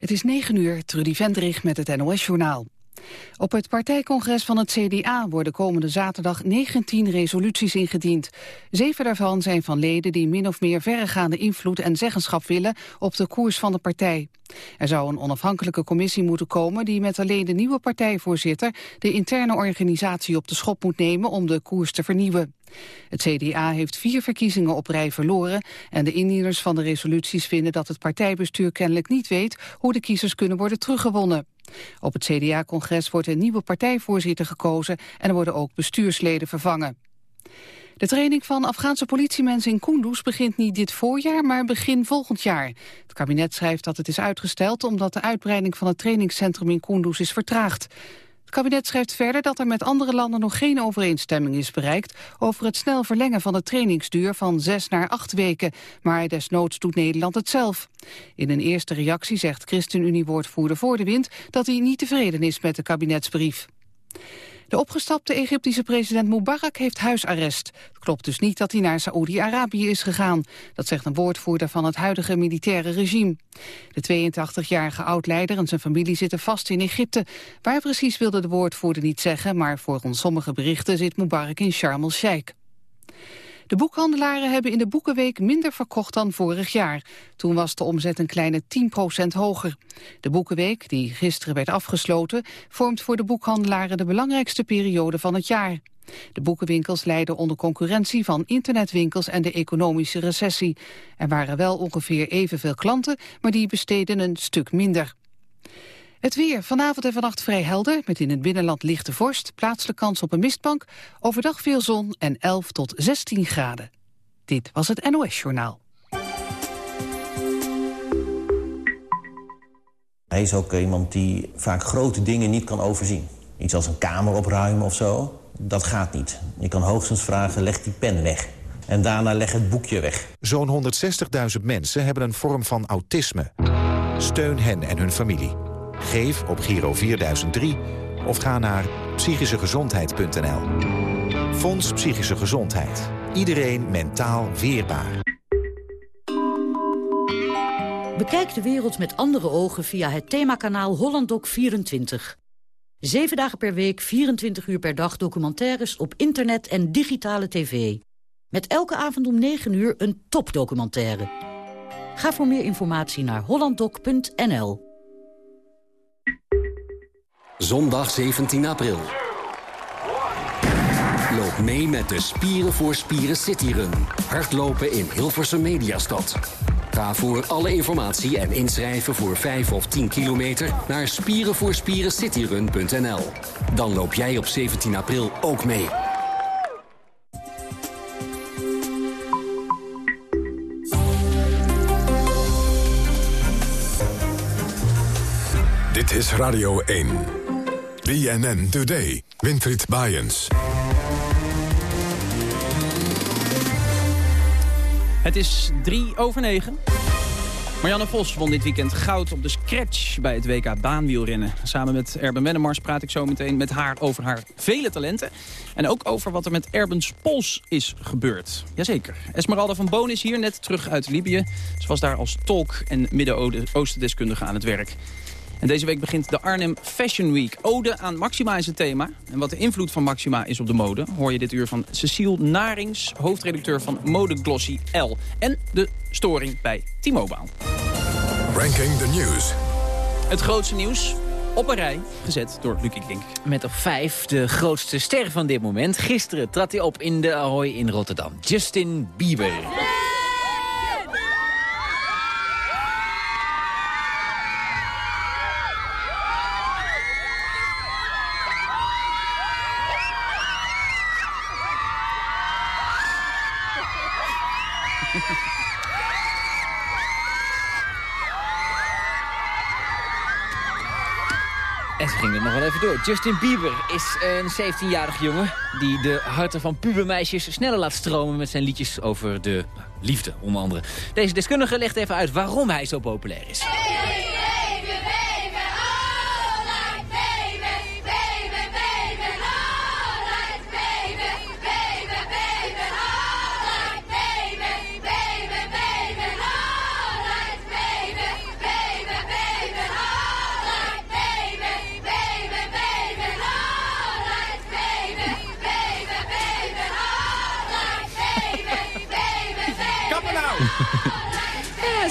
Het is 9 uur, Trudy Vendrig met het NOS-journaal. Op het partijcongres van het CDA worden komende zaterdag 19 resoluties ingediend. Zeven daarvan zijn van leden die min of meer verregaande invloed en zeggenschap willen op de koers van de partij. Er zou een onafhankelijke commissie moeten komen die met alleen de nieuwe partijvoorzitter de interne organisatie op de schop moet nemen om de koers te vernieuwen. Het CDA heeft vier verkiezingen op rij verloren en de indieners van de resoluties vinden dat het partijbestuur kennelijk niet weet hoe de kiezers kunnen worden teruggewonnen. Op het CDA-congres wordt een nieuwe partijvoorzitter gekozen en er worden ook bestuursleden vervangen. De training van Afghaanse politiemensen in Kunduz begint niet dit voorjaar, maar begin volgend jaar. Het kabinet schrijft dat het is uitgesteld omdat de uitbreiding van het trainingscentrum in Kunduz is vertraagd. Het kabinet schrijft verder dat er met andere landen nog geen overeenstemming is bereikt over het snel verlengen van de trainingsduur van zes naar acht weken. Maar desnoods doet Nederland het zelf. In een eerste reactie zegt ChristenUnie-woordvoerder Voor de Wind dat hij niet tevreden is met de kabinetsbrief. De opgestapte Egyptische president Mubarak heeft huisarrest. Het klopt dus niet dat hij naar Saoedi-Arabië is gegaan. Dat zegt een woordvoerder van het huidige militaire regime. De 82-jarige oud-leider en zijn familie zitten vast in Egypte. Waar precies wilde de woordvoerder niet zeggen... maar volgens sommige berichten zit Mubarak in Sharm el-Sheikh. De boekhandelaren hebben in de Boekenweek minder verkocht dan vorig jaar. Toen was de omzet een kleine 10% hoger. De Boekenweek, die gisteren werd afgesloten... vormt voor de boekhandelaren de belangrijkste periode van het jaar. De boekenwinkels lijden onder concurrentie van internetwinkels en de economische recessie. Er waren wel ongeveer evenveel klanten, maar die besteden een stuk minder. Het weer. Vanavond en vannacht vrij helder, met in het binnenland lichte vorst, plaatselijk kans op een mistbank, overdag veel zon en 11 tot 16 graden. Dit was het NOS Journaal. Hij is ook iemand die vaak grote dingen niet kan overzien. Iets als een kamer opruimen of zo, dat gaat niet. Je kan hoogstens vragen, leg die pen weg. En daarna leg het boekje weg. Zo'n 160.000 mensen hebben een vorm van autisme. Steun hen en hun familie. Geef op Giro 4003 of ga naar psychischegezondheid.nl. Fonds Psychische Gezondheid. Iedereen mentaal weerbaar. Bekijk de wereld met andere ogen via het themakanaal HollandDoc24. Zeven dagen per week, 24 uur per dag documentaires op internet en digitale tv. Met elke avond om 9 uur een topdocumentaire. Ga voor meer informatie naar hollanddoc.nl. Zondag 17 april. Loop mee met de Spieren voor Spieren Cityrun. Hardlopen in Hilversum Mediastad. Ga voor alle informatie en inschrijven voor 5 of 10 kilometer naar spierenvoorspierencityrun.nl. Dan loop jij op 17 april ook mee. Dit is Radio 1. BNN Today. Winfried Bajens. Het is drie over negen. Marianne Vos won dit weekend goud op de scratch bij het WK baanwielrennen. Samen met Erben Wennemars praat ik zo meteen met haar over haar vele talenten. En ook over wat er met Erbens Pols is gebeurd. Jazeker. Esmeralda van Boon is hier net terug uit Libië. Ze was daar als tolk en Midden-Oosten-deskundige aan het werk. En deze week begint de Arnhem Fashion Week. Ode aan Maxima is het thema. En wat de invloed van Maxima is op de mode... hoor je dit uur van Cecile Narings, hoofdredacteur van Mode Glossy L. En de storing bij T-Mobile. Ranking the News. Het grootste nieuws op een rij, gezet door Lucky Klink. Met op vijf de grootste ster van dit moment. Gisteren trad hij op in de Ahoy in Rotterdam. Justin Bieber. Justin Bieber is een 17-jarige jongen... die de harten van pubermeisjes sneller laat stromen... met zijn liedjes over de liefde, onder andere. Deze deskundige legt even uit waarom hij zo populair is.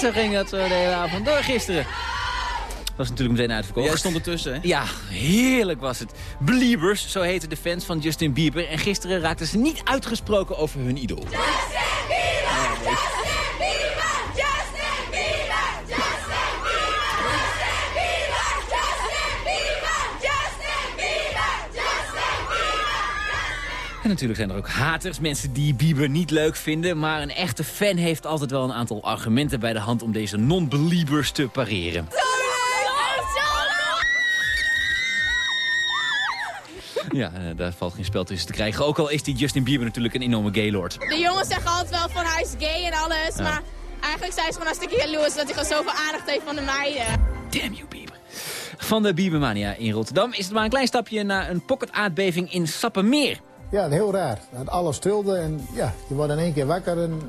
En zo ging dat zo de hele avond door gisteren. Was natuurlijk meteen uitverkocht. Jij stond ertussen, hè? Ja, heerlijk was het. Beliebers, zo heten de fans van Justin Bieber. En gisteren raakten ze niet uitgesproken over hun idool. En natuurlijk zijn er ook haters, mensen die Bieber niet leuk vinden. Maar een echte fan heeft altijd wel een aantal argumenten bij de hand om deze non-beliebers te pareren. Ja, eh, daar valt geen spel tussen te krijgen. Ook al is die Justin Bieber natuurlijk een enorme gaylord. De jongens zeggen altijd wel van hij is gay en alles. Maar eigenlijk zijn ze gewoon een stukje jaloers dat hij gewoon zoveel aandacht heeft van de meiden. Damn you, Bieber. Van de Biebermania in Rotterdam is het maar een klein stapje naar een pocketaardbeving in Sappemeer. Ja, heel raar. Dat alles trilde en ja, je wordt in één keer wakker en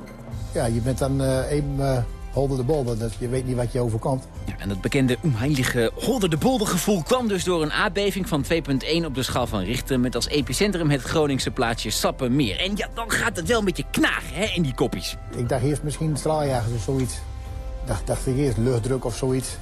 ja, je bent dan uh, even uh, holder de bol. Dat je weet niet wat je overkomt. Ja, en dat bekende onheilige holder de bolder gevoel kwam dus door een aardbeving van 2.1 op de schaal van Richter... met als epicentrum het Groningse plaatsje Sappemeer. En ja, dan gaat het wel een beetje knagen hè, in die kopjes. Ik dacht eerst misschien straaljagers of zoiets. Dacht, dacht ik eerst luchtdruk of zoiets.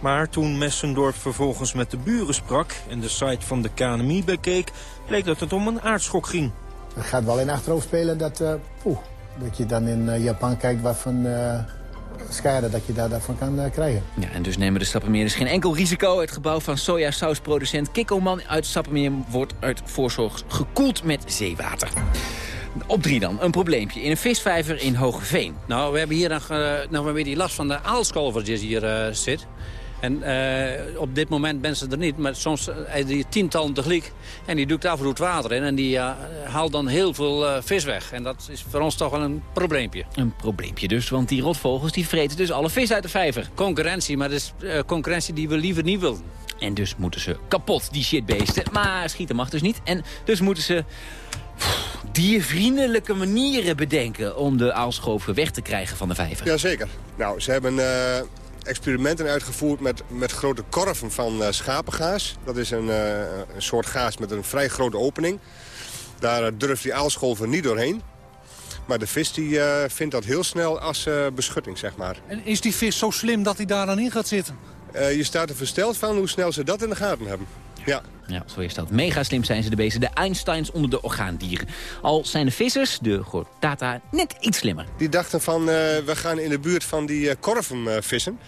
Maar toen Messendorp vervolgens met de buren sprak en de site van de KNMI bekeek... bleek dat het om een aardschok ging. Het gaat wel in achterhoofd spelen dat, uh, poeh, dat je dan in uh, Japan kijkt wat van uh, schade dat je daar, daarvan kan krijgen. Ja, en dus nemen de Sappemeerders geen enkel risico. Het gebouw van sojasausproducent Kikkoman uit Sappemeer wordt uit voorzorg gekoeld met zeewater. Op drie dan, een probleempje in een visvijver in Hogeveen. Nou, we hebben hier nog, nog weer die last van de aalscholver die hier zit. En uh, op dit moment ben ze er niet, maar soms uh, die tientallen tegelijk. En die doet af en toe het water in en die uh, haalt dan heel veel vis weg. En dat is voor ons toch wel een probleempje. Een probleempje dus, want die rotvogels die vreten dus alle vis uit de vijver. Concurrentie, maar dat is concurrentie die we liever niet willen. En dus moeten ze kapot, die shitbeesten. Maar schieten mag dus niet. En dus moeten ze diervriendelijke manieren bedenken... om de aalschoven weg te krijgen van de vijver. Jazeker. Nou, ze hebben experimenten uitgevoerd met, met grote korven van uh, schapengaas. Dat is een, uh, een, soort gaas met een vrij grote opening. Daar uh, durft die aalscholver niet doorheen. Maar de vis die, vindt dat heel snel als beschutting, zeg maar. En is die vis zo slim dat hij daar dan in gaat zitten? je staat er versteld van hoe snel ze dat in de gaten hebben. Ja. Ja, zo is dat. Mega slim zijn ze de beesten. De Einsteins onder de orgaandieren. Al zijn de vissers, de Gortata, net iets slimmer. Die dachten van, uh, we gaan in de buurt van die uh, korven vissen.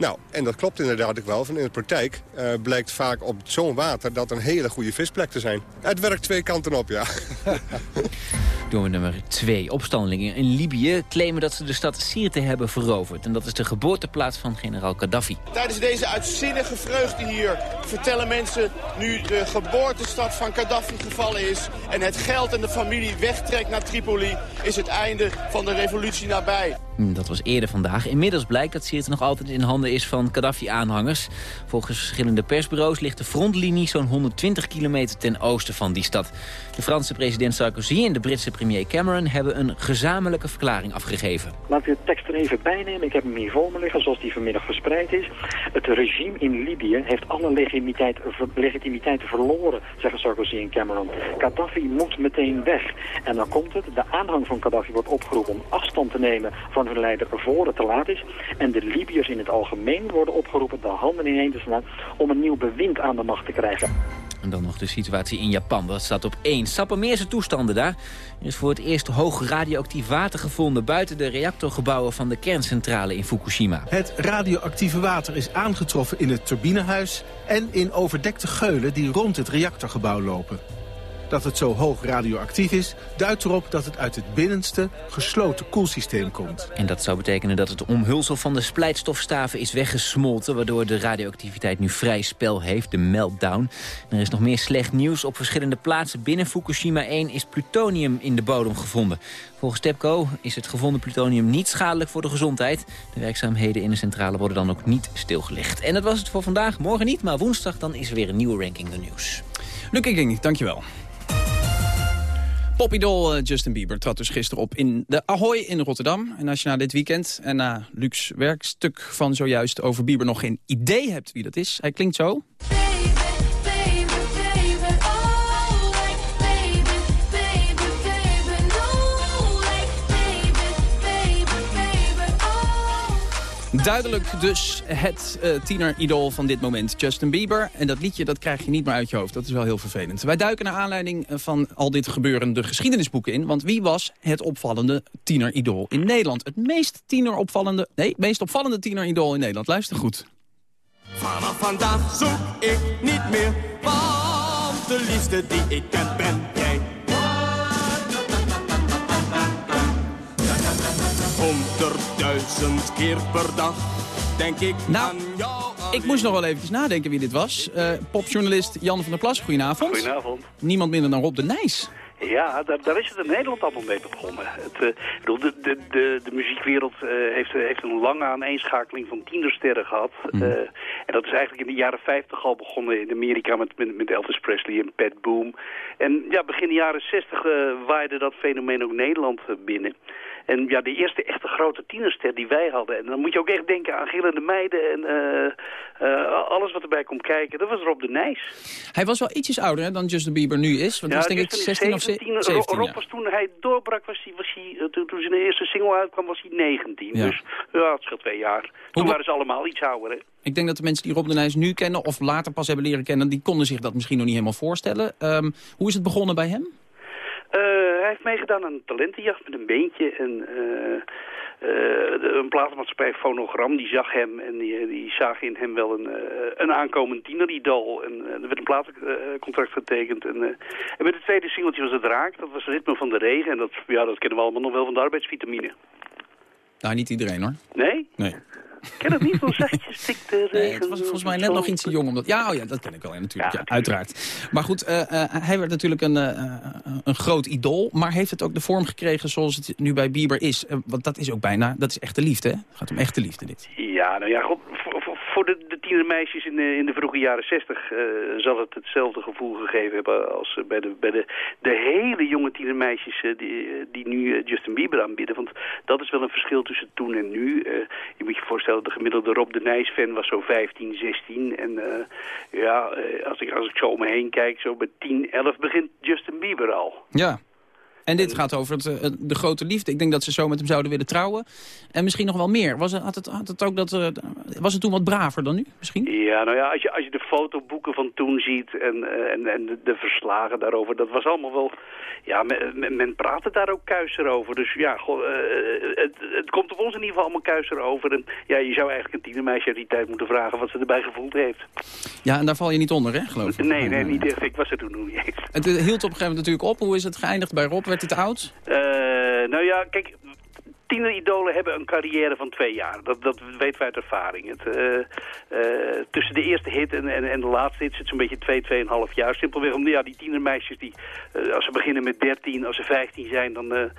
Nou, en dat klopt inderdaad ook wel. Van in de praktijk uh, blijkt vaak op zo'n water dat een hele goede visplek te zijn. Het werkt twee kanten op, ja. Door nummer twee. Opstandelingen in Libië claimen dat ze de stad Sirte hebben veroverd. En dat is de geboorteplaats van generaal Gaddafi. Tijdens deze uitzinnige vreugde hier vertellen mensen nu de geboortestad van Gaddafi gevallen is. En het geld en de familie wegtrekt naar Tripoli is het einde van de revolutie nabij. Dat was eerder vandaag. Inmiddels blijkt dat Sirte nog altijd in handen is van Gaddafi-aanhangers. Volgens verschillende persbureaus ligt de frontlinie zo'n 120 kilometer ten oosten van die stad. De Franse president Sarkozy en de Britse premier Cameron hebben een gezamenlijke verklaring afgegeven. Laat ik de tekst er even bij nemen. Ik heb hem hier voor me liggen zoals die vanmiddag verspreid is. Het regime in Libië heeft alle legitimiteit, legitimiteit verloren, zeggen Sarkozy en Cameron. Gaddafi moet meteen weg. En dan komt het. De aanhang van Gaddafi wordt opgeroepen om afstand te nemen van hun leider voor het te laat is. En de Libiërs in het algemeen worden opgeroepen de handen ineen te slaan om een nieuw bewind aan de macht te krijgen. En dan nog de situatie in Japan. Dat staat op één. Sappemeerse toestanden daar. Er is voor het eerst hoog radioactief water gevonden... buiten de reactorgebouwen van de kerncentrale in Fukushima. Het radioactieve water is aangetroffen in het turbinehuis... en in overdekte geulen die rond het reactorgebouw lopen. Dat het zo hoog radioactief is, duidt erop dat het uit het binnenste gesloten koelsysteem komt. En dat zou betekenen dat het omhulsel van de splijtstofstaven is weggesmolten... waardoor de radioactiviteit nu vrij spel heeft, de meltdown. En er is nog meer slecht nieuws. Op verschillende plaatsen binnen Fukushima 1 is plutonium in de bodem gevonden. Volgens TEPCO is het gevonden plutonium niet schadelijk voor de gezondheid. De werkzaamheden in de centrale worden dan ook niet stilgelegd. En dat was het voor vandaag. Morgen niet, maar woensdag dan is er weer een nieuwe ranking de nieuws. Luc Ding, dankjewel. Popidol uh, Justin Bieber trad dus gisteren op in de Ahoy in Rotterdam. En als je na dit weekend en na Lucs werkstuk van zojuist over Bieber nog geen idee hebt wie dat is, hij klinkt zo. Duidelijk dus het uh, tieneridool van dit moment, Justin Bieber. En dat liedje dat krijg je niet meer uit je hoofd. Dat is wel heel vervelend. Wij duiken naar aanleiding van al dit gebeuren de geschiedenisboeken in. Want wie was het opvallende tieneridool in Nederland? Het meest tieneropvallende, nee, meest opvallende tieneridool in Nederland. Luister goed. Vanaf vandaag zoek ik niet meer, want de liefde die ik ken ben Honderdduizend keer per dag denk ik nou, aan jou. Ik moest nog wel eventjes nadenken wie dit was. Uh, popjournalist Jan van der Plas, goedenavond. Goedenavond. Niemand minder dan Rob de Nijs. Ja, daar, daar, is het in Nederland allemaal mee begonnen. Het, uh, de, de, de, de muziekwereld uh, heeft, heeft een lange aaneenschakeling van tienersterren gehad. Mm. Uh, en dat is eigenlijk in de jaren 50 al begonnen in Amerika met, met, met Elvis Presley en Pat Boom. En ja, begin de jaren 60 waaide dat fenomeen ook Nederland binnen. En ja, de eerste echte grote tienerster die wij hadden. En dan moet je ook echt denken aan Gillende Meiden en uh, uh, alles wat erbij komt kijken. Dat was Rob de Nijs. Hij was wel ietsjes ouder hè, dan Justin Bieber nu is. Want ja, was denk ik 16 of 17. 17 Rob was toen hij doorbrak, was hij, was hij, toen, toen zijn eerste single uitkwam, was hij 19. Ja. Dus ja, het scheelt twee jaar. Toen waren ze allemaal iets ouder. Hè. Ik denk dat de mensen die Rob de Nijs nu kennen, of later pas hebben leren kennen, die konden zich dat misschien nog niet helemaal voorstellen. Um, hoe is het begonnen bij hem? Uh, hij heeft meegedaan aan een talentenjacht met een beentje. En uh, de, een platenmaatschappij Fonogram, die zag hem en die, die zagen in hem wel een, een aankomend tieneridool. En er werd een platencontract getekend. En, en met het tweede singeltje was het raak. Dat was het ritme van de regen. En dat, ja, dat kennen we allemaal nog wel van de arbeidsvitamine. Nou, niet iedereen hoor. Nee? Nee. Ken het niet, zo zachtjes stikt de regen. Nee, het was volgens mij net nog iets te jong. Omdat, ja, oh ja, dat ken ik wel, ja, natuurlijk. Ja, ja uiteraard. Maar goed, uh, uh, hij werd natuurlijk een, uh, een groot idool. Maar heeft het ook de vorm gekregen zoals het nu bij Bieber is? want dat is ook bijna, dat is echte liefde, hè? Het gaat om echte liefde, dit. Ja, nou ja, god, voor, de, de tienermeisjes in de, in de vroege jaren zestig... zal het hetzelfde gevoel gegeven hebben als bij de, bij de, de hele jonge tienermeisjes... die, die nu Justin Bieber aanbieden. Want dat is wel een verschil tussen toen en nu. je moet je voorstellen, de gemiddelde Rob de Nijs-fan was zo 15, 16. En uh, ja, uh, als, ik, als ik zo om me heen kijk, zo bij 10, 11 begint Justin Bieber al. Ja. En dit gaat over het, uh, de grote liefde. Ik denk dat ze zo met hem zouden willen trouwen. En misschien nog wel meer. Was het, had het, had het ook dat, uh, was het toen wat braver dan nu, misschien? Ja, nou ja, als je, als je de fotoboeken van toen ziet en, uh, en, en de, de, verslagen daarover, dat was allemaal wel... Ja, men, men praatte daar ook kuiser over. Dus ja, goh, het, het komt op ons in ieder geval allemaal kuiser over. En ja, je zou eigenlijk een tienermeisje uit die tijd moeten vragen wat ze erbij gevoeld heeft. Ja, en daar val je niet onder, hè, geloof ik? Nee, nee, niet echt. Ik was er toen nog niet eens. Het hield op een gegeven moment natuurlijk op. Hoe is het geëindigd bij Rob? Werd het oud? Uh, nou ja, kijk, tieneridolen hebben een carrière van twee jaar. Dat, dat weten we uit ervaring. Het, uh, uh, tussen de eerste hit en, en, en de laatste hit zit zo'n beetje twee, tweeënhalf jaar. Simpelweg om ja, die tienermeisjes, die, als ze beginnen met 13, als ze 15 zijn, dan...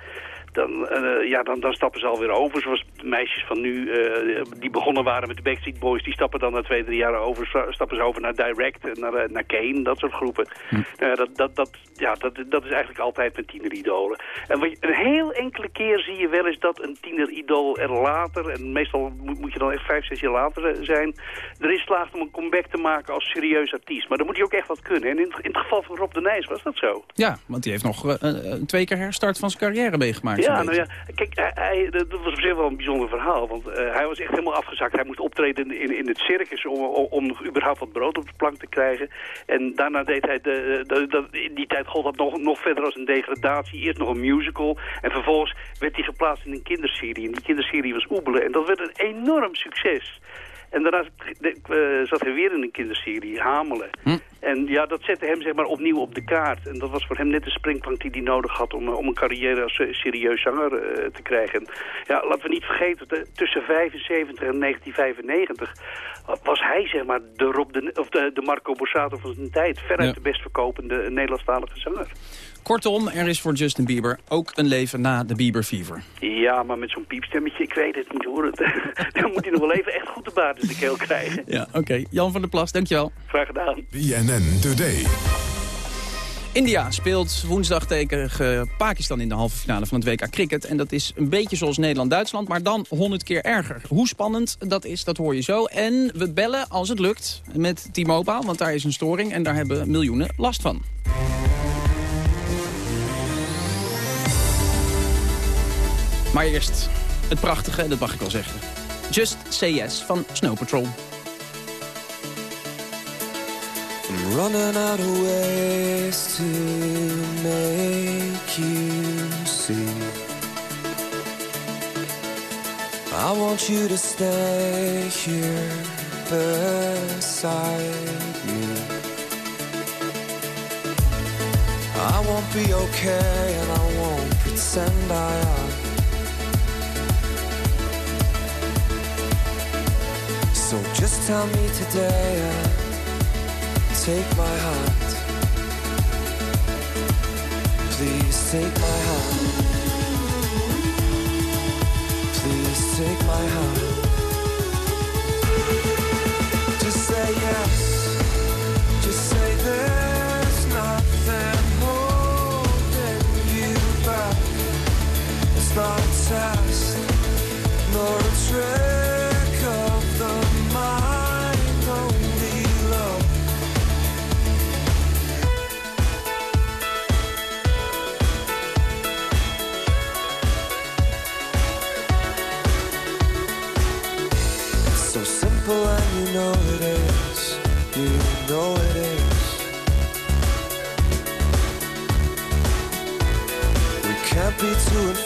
Dan, uh, ja, dan, dan stappen ze alweer over. Zoals de meisjes van nu, uh, die begonnen waren met de Backstreet Boys... die stappen dan na twee, drie jaar over, stappen ze over naar Direct, naar, naar Kane, dat soort groepen. Hm. Uh, dat, dat, dat, ja, dat, dat is eigenlijk altijd met tieneridolen. En wat je, een heel enkele keer zie je wel eens dat een tieneridool er later... en meestal moet, je dan echt vijf, zes jaar later zijn... erin slaagt om een comeback te maken als serieus artiest. Maar dan moet je ook echt wat kunnen. En in, in het geval van Rob de Nijs was dat zo. Ja, want die heeft nog twee keer herstart van zijn carrière meegemaakt. Ja, nou ja, kijk, hij, hij, dat was op zich wel een bijzonder verhaal. Want uh, hij was echt helemaal afgezakt. Hij moest optreden in, in het circus om, om, om überhaupt wat brood op de plank te krijgen. En daarna deed hij, de, de, de, in die tijd gold dat nog, nog verder als een degradatie. Eerst nog een musical. En vervolgens werd hij geplaatst in een kinderserie. En die kinderserie was Oebelen. En dat werd een enorm succes. En daarna zat hij weer in een kinderserie, Hamelen. Hm. En ja, dat zette hem zeg maar opnieuw op de kaart. En dat was voor hem net de springplank die hij nodig had om, om een carrière als serieus zanger uh, te krijgen. En ja, laten we niet vergeten, de, tussen 75 en 1995 was hij zeg maar de, Rob de, of de, de Marco Borsato van zijn tijd. Veruit ja. de best verkopende Nederlandstalige zanger. Kortom, er is voor Justin Bieber ook een leven na de Bieber Fever. Ja, maar met zo'n piepstemmetje, ik weet het niet hoor. Dan moet hij nog wel even echt goed de baat in de keel krijgen. Ja, oké. Okay. Jan van der Plas, dankjewel. Graag gedaan. BNN Today. India speelt woensdag tegen Pakistan in de halve finale van het WK Cricket. En dat is een beetje zoals Nederland-Duitsland, maar dan 100 keer erger. Hoe spannend dat is, dat hoor je zo. En we bellen, als het lukt, met T-Mobile, want daar is een storing... en daar hebben miljoenen last van. Maar eerst het prachtige, dat mag ik wel zeggen. Just Say Yes van Snow Patrol. I'm running out of ways to make you see. I want you to stay here beside me. I won't be okay and I won't pretend I am. Just tell me today and take my heart. Please take my heart. Please take my hand.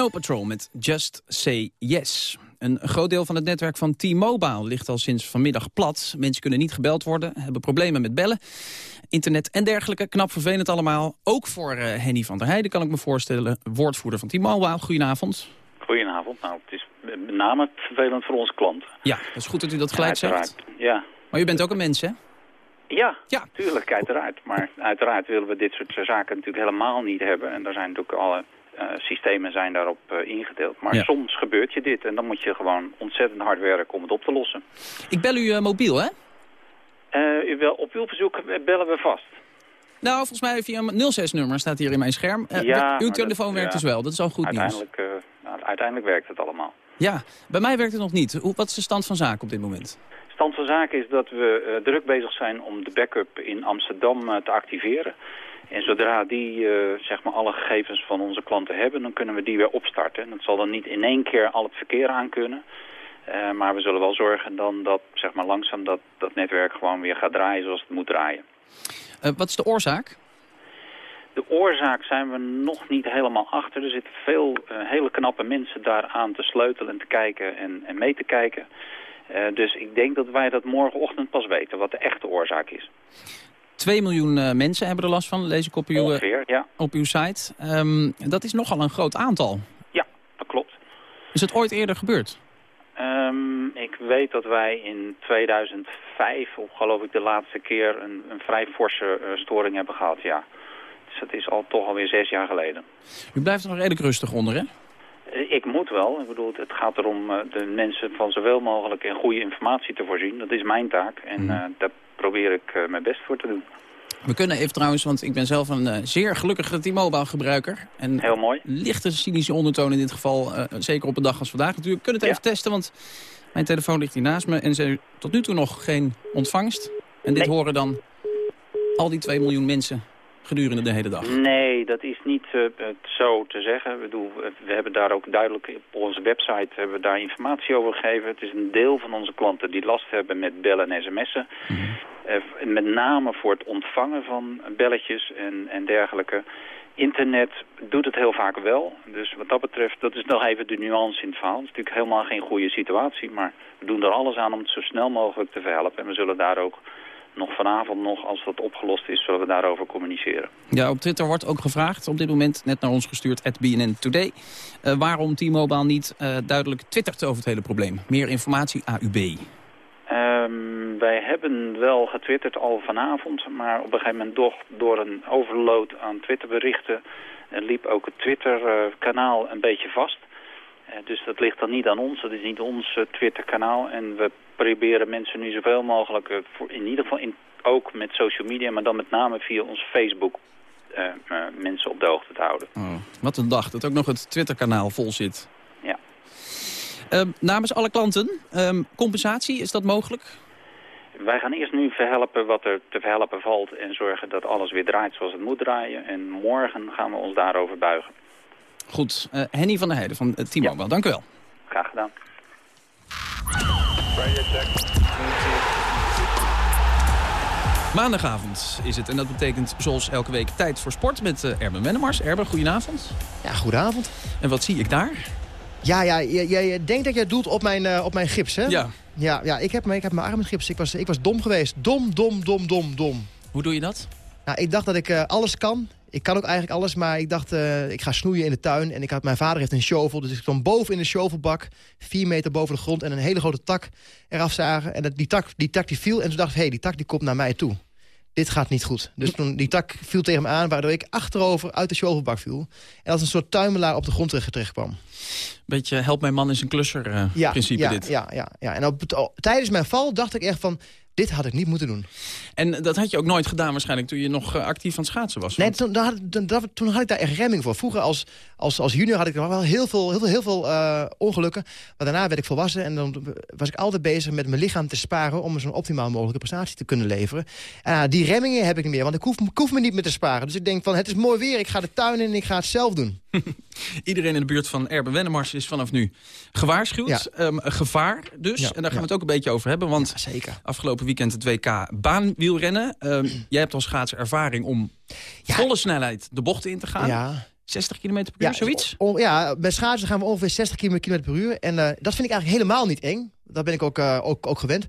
Snow Patrol met Just Say Yes. Een groot deel van het netwerk van T-Mobile ligt al sinds vanmiddag plat. Mensen kunnen niet gebeld worden, hebben problemen met bellen. Internet en dergelijke, knap vervelend allemaal. Ook voor eh, Henny van der Heijden kan ik me voorstellen. Woordvoerder van T-Mobile, goedenavond. Goedenavond. Nou, het is met name vervelend voor onze klanten. Ja, dat is goed dat u dat gelijk zegt. Ja. Maar u bent ook een mens, hè? Ja, ja, tuurlijk, uiteraard. Maar uiteraard willen we dit soort zaken natuurlijk helemaal niet hebben. En daar zijn natuurlijk alle systemen zijn daarop eh, ingedeeld. Maar Ja. soms gebeurt je dit en dan moet je gewoon ontzettend hard werken om het op te lossen. Ik bel u eh, mobiel, hè? Eh, u wil, op uw verzoek bellen we vast. Nou, volgens mij via een 06-nummer staat hier in mijn scherm. Eh, Ja, uw telefoon dat- werkt ja. dus wel, dat is al goed nieuws. uiteindelijk, eh, nou, uiteindelijk werkt het allemaal. Ja, bij mij werkt het nog niet. Hoe, wat is de stand van zaken op dit moment? Stand van zaken is dat we eh, druk bezig zijn om de backup in Amsterdam eh, te activeren. En zodra die eh, zeg maar alle gegevens van onze klanten hebben, dan kunnen we die weer opstarten. En dat zal dan niet in één keer al het verkeer aan kunnen. Eh, maar we zullen wel zorgen dan dat zeg maar, langzaam dat, dat netwerk gewoon weer gaat draaien zoals het moet draaien. Uh, wat is de oorzaak? De oorzaak zijn we nog niet helemaal achter. Er zitten veel hele knappe mensen daar aan te sleutelen en te kijken en, en mee te kijken. Dus ik denk dat wij dat morgenochtend pas weten, wat de echte oorzaak is. 2 miljoen uh, mensen hebben er last van, lees ik op uw, Ongeveer, ja. op uw site. Um, dat is nogal een groot aantal. Ja, dat klopt. Is het ooit eerder gebeurd? Um, ik weet dat wij in 2005, of geloof ik de laatste keer, een, een vrij forse uh, storing hebben gehad, ja. Dus dat is al toch alweer zes jaar geleden. U blijft er nog redelijk rustig onder, hè? Ik moet wel. Ik bedoel, het gaat erom de mensen van zoveel mogelijk in goede informatie te voorzien. Dat is mijn taak en mm. daar probeer ik mijn best voor te doen. We kunnen even trouwens, want ik ben zelf een uh, zeer gelukkige T-Mobile gebruiker. En Heel mooi. Lichte cynische ondertoon in dit geval, uh, zeker op een dag als vandaag natuurlijk. Kunnen het even testen, want mijn telefoon ligt hier naast me. En ze tot nu toe nog geen ontvangst. En dit nee. horen dan al die 2 miljoen mensen gedurende de hele dag. Nee, dat is niet uh, zo te zeggen. Ik bedoel, we hebben daar ook duidelijk op onze website hebben we daar informatie over gegeven. Het is een deel van onze klanten die last hebben met bellen en sms'en. Mm -hmm. uh, met name voor het ontvangen van belletjes en, en dergelijke. Internet doet het heel vaak wel. Dus wat dat betreft, dat is nog even de nuance in het verhaal. Het is natuurlijk helemaal geen goede situatie. Maar we doen er alles aan om het zo snel mogelijk te verhelpen. En we zullen daar ook nog vanavond nog, als dat opgelost is, zullen we daarover communiceren. Ja, op Twitter wordt ook gevraagd, op dit moment net naar ons gestuurd, at BNN Today. Uh, waarom T-Mobile niet uh, duidelijk twittert over het hele probleem? Meer informatie AUB. Um, wij hebben wel getwitterd al vanavond, maar op een gegeven moment door, door een overload aan Twitterberichten uh, liep ook het Twitter-kanaal een beetje vast. Dus dat ligt dan niet aan ons, dat is niet ons Twitter-kanaal. En we proberen mensen nu zoveel mogelijk, voor, in ieder geval in, ook met social media, maar dan met name via ons Facebook mensen op de hoogte te houden. Oh, wat een dag, dat ook nog het Twitter-kanaal vol zit. Ja. Um, namens alle klanten, um, compensatie, is dat mogelijk? Wij gaan eerst nu verhelpen wat er te verhelpen valt en zorgen dat alles weer draait zoals het moet draaien. En morgen gaan we ons daarover buigen. Goed, Henny van der Heijden van T-Mobile, ja. dank u wel. Graag gedaan. Maandagavond is het en dat betekent zoals elke week tijd voor sport met uh, Erben Wennemars. Erben, goedenavond. Ja, goedenavond. En wat zie ik daar? Ja, ja je, je, je denkt dat jij doelt op mijn, uh, op mijn gips, hè? Ja. Ja, ja ik, heb, ik heb mijn arm in gips. Ik was, ik was dom geweest. Dom, dom, dom, dom, dom. Hoe doe je dat? Nou, ik dacht dat ik uh, alles kan. Ik kan ook eigenlijk alles, maar ik dacht, uh, ik ga snoeien in de tuin. En ik had, mijn vader heeft een shovel, dus ik stond boven in de shovelbak. Vier meter boven de grond en een hele grote tak eraf zagen. En dat, die, tak, die tak die viel en toen dacht ik, hé, hey, die tak die komt naar mij toe. Dit gaat niet goed. Dus toen die tak viel tegen me aan, waardoor ik achterover uit de shovelbak viel. En als een soort tuimelaar op de grond terecht, kwam. Beetje help mijn man is een klusser uh, ja, principe ja, dit. Ja, ja, ja. en op, tijdens mijn val dacht ik echt van dit had ik niet moeten doen. En dat had je ook nooit gedaan waarschijnlijk toen je nog uh, actief aan het schaatsen was? Nee, toen, had, toen, toen, had ik daar echt remming voor. Vroeger als, als, als junior had ik nog wel heel veel, heel veel, heel veel uh, ongelukken. Maar daarna werd ik volwassen en dan was ik altijd bezig met mijn lichaam te sparen... om zo'n optimaal mogelijke prestatie te kunnen leveren. En uh, die remmingen heb ik niet meer, want ik hoef, ik hoef me niet meer te sparen. Dus ik denk van het is mooi weer, ik ga de tuin in en ik ga het zelf doen. Iedereen in de buurt van Erben Wennemars is vanaf nu gewaarschuwd. Ja. Um, gevaar dus. Ja, en daar gaan ja. we het ook een beetje over hebben. Want zeker. afgelopen weekend het WK baanwielrennen. Um, jij hebt als schaatser ervaring om volle snelheid de bochten in te gaan. Ja. 60 km per uur, zoiets? Ja, bij schaatsen gaan we ongeveer 60 km per uur. En uh, dat vind ik eigenlijk helemaal niet eng. Dat ben ik ook, uh, ook, ook gewend.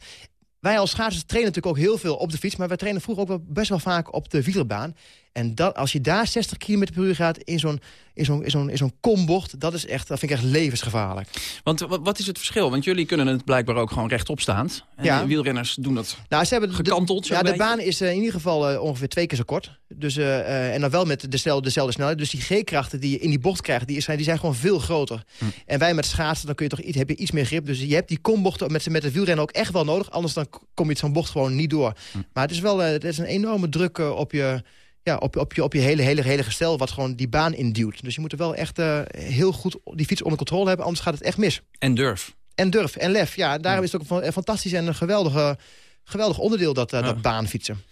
Wij als schaatsers trainen natuurlijk ook heel veel op de fiets... maar wij trainen vroeger ook wel best wel vaak op de wielerbaan. En dat, als je daar 60 km per uur gaat in zo'n in zo'n zo'n zo'n kombocht... dat, is echt, dat vind ik echt levensgevaarlijk. Want wat is het verschil? Want jullie kunnen het blijkbaar ook gewoon rechtop staand. En ja. wielrenners doen dat nou, ze hebben gekanteld. De, ja, de baan is uh, in ieder geval uh, ongeveer twee keer zo kort. Dus, uh, uh, en dan wel met dezelfde, dezelfde snelheid. Dus die G-krachten die je in die bocht krijgt, die zijn, die zijn gewoon veel groter. Hm. En wij met schaatsen, dan kun je toch iets, heb je iets meer grip. Dus je hebt die kombochten met, met het wielrennen ook echt wel nodig. Anders dan kom je zo'n bocht gewoon niet door. Hm. Maar het is wel het is een enorme druk op je ja, op, op, je, op je hele, hele, hele gestel wat gewoon die baan induwt. Dus je moet er wel echt uh, heel goed die fiets onder controle hebben, anders gaat het echt mis. En durf. En durf en lef, ja. Daarom ja. is het ook een fantastisch en een geweldige geweldig onderdeel, dat, eh, dat baanfietsen.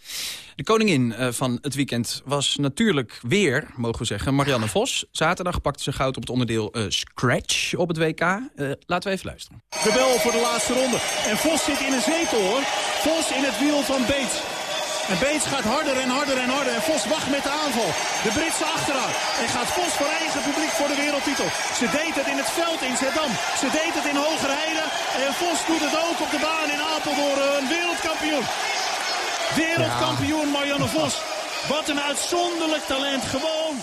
De koningin eh, van het weekend was natuurlijk weer, mogen we zeggen, Marianne Vos. Zaterdag pakte ze goud op het onderdeel eh, Scratch op het WK. Eh, laten we even luisteren. De bel voor de laatste ronde. En Vos zit in een zetel hoor. Vos in het wiel van Beets. En Beets gaat harder en harder en harder. En Vos wacht met de aanval. De Britse achteraan. En gaat Vos voor eigen publiek voor de wereldtitel. Ze deed het in het veld in Zeddam. Ze deed het in Hogerheide. En Vos doet het ook op de baan in Apeldoorn. Een wereldkampioen. Wereldkampioen Marianne Vos. Wat een uitzonderlijk talent. Gewoon.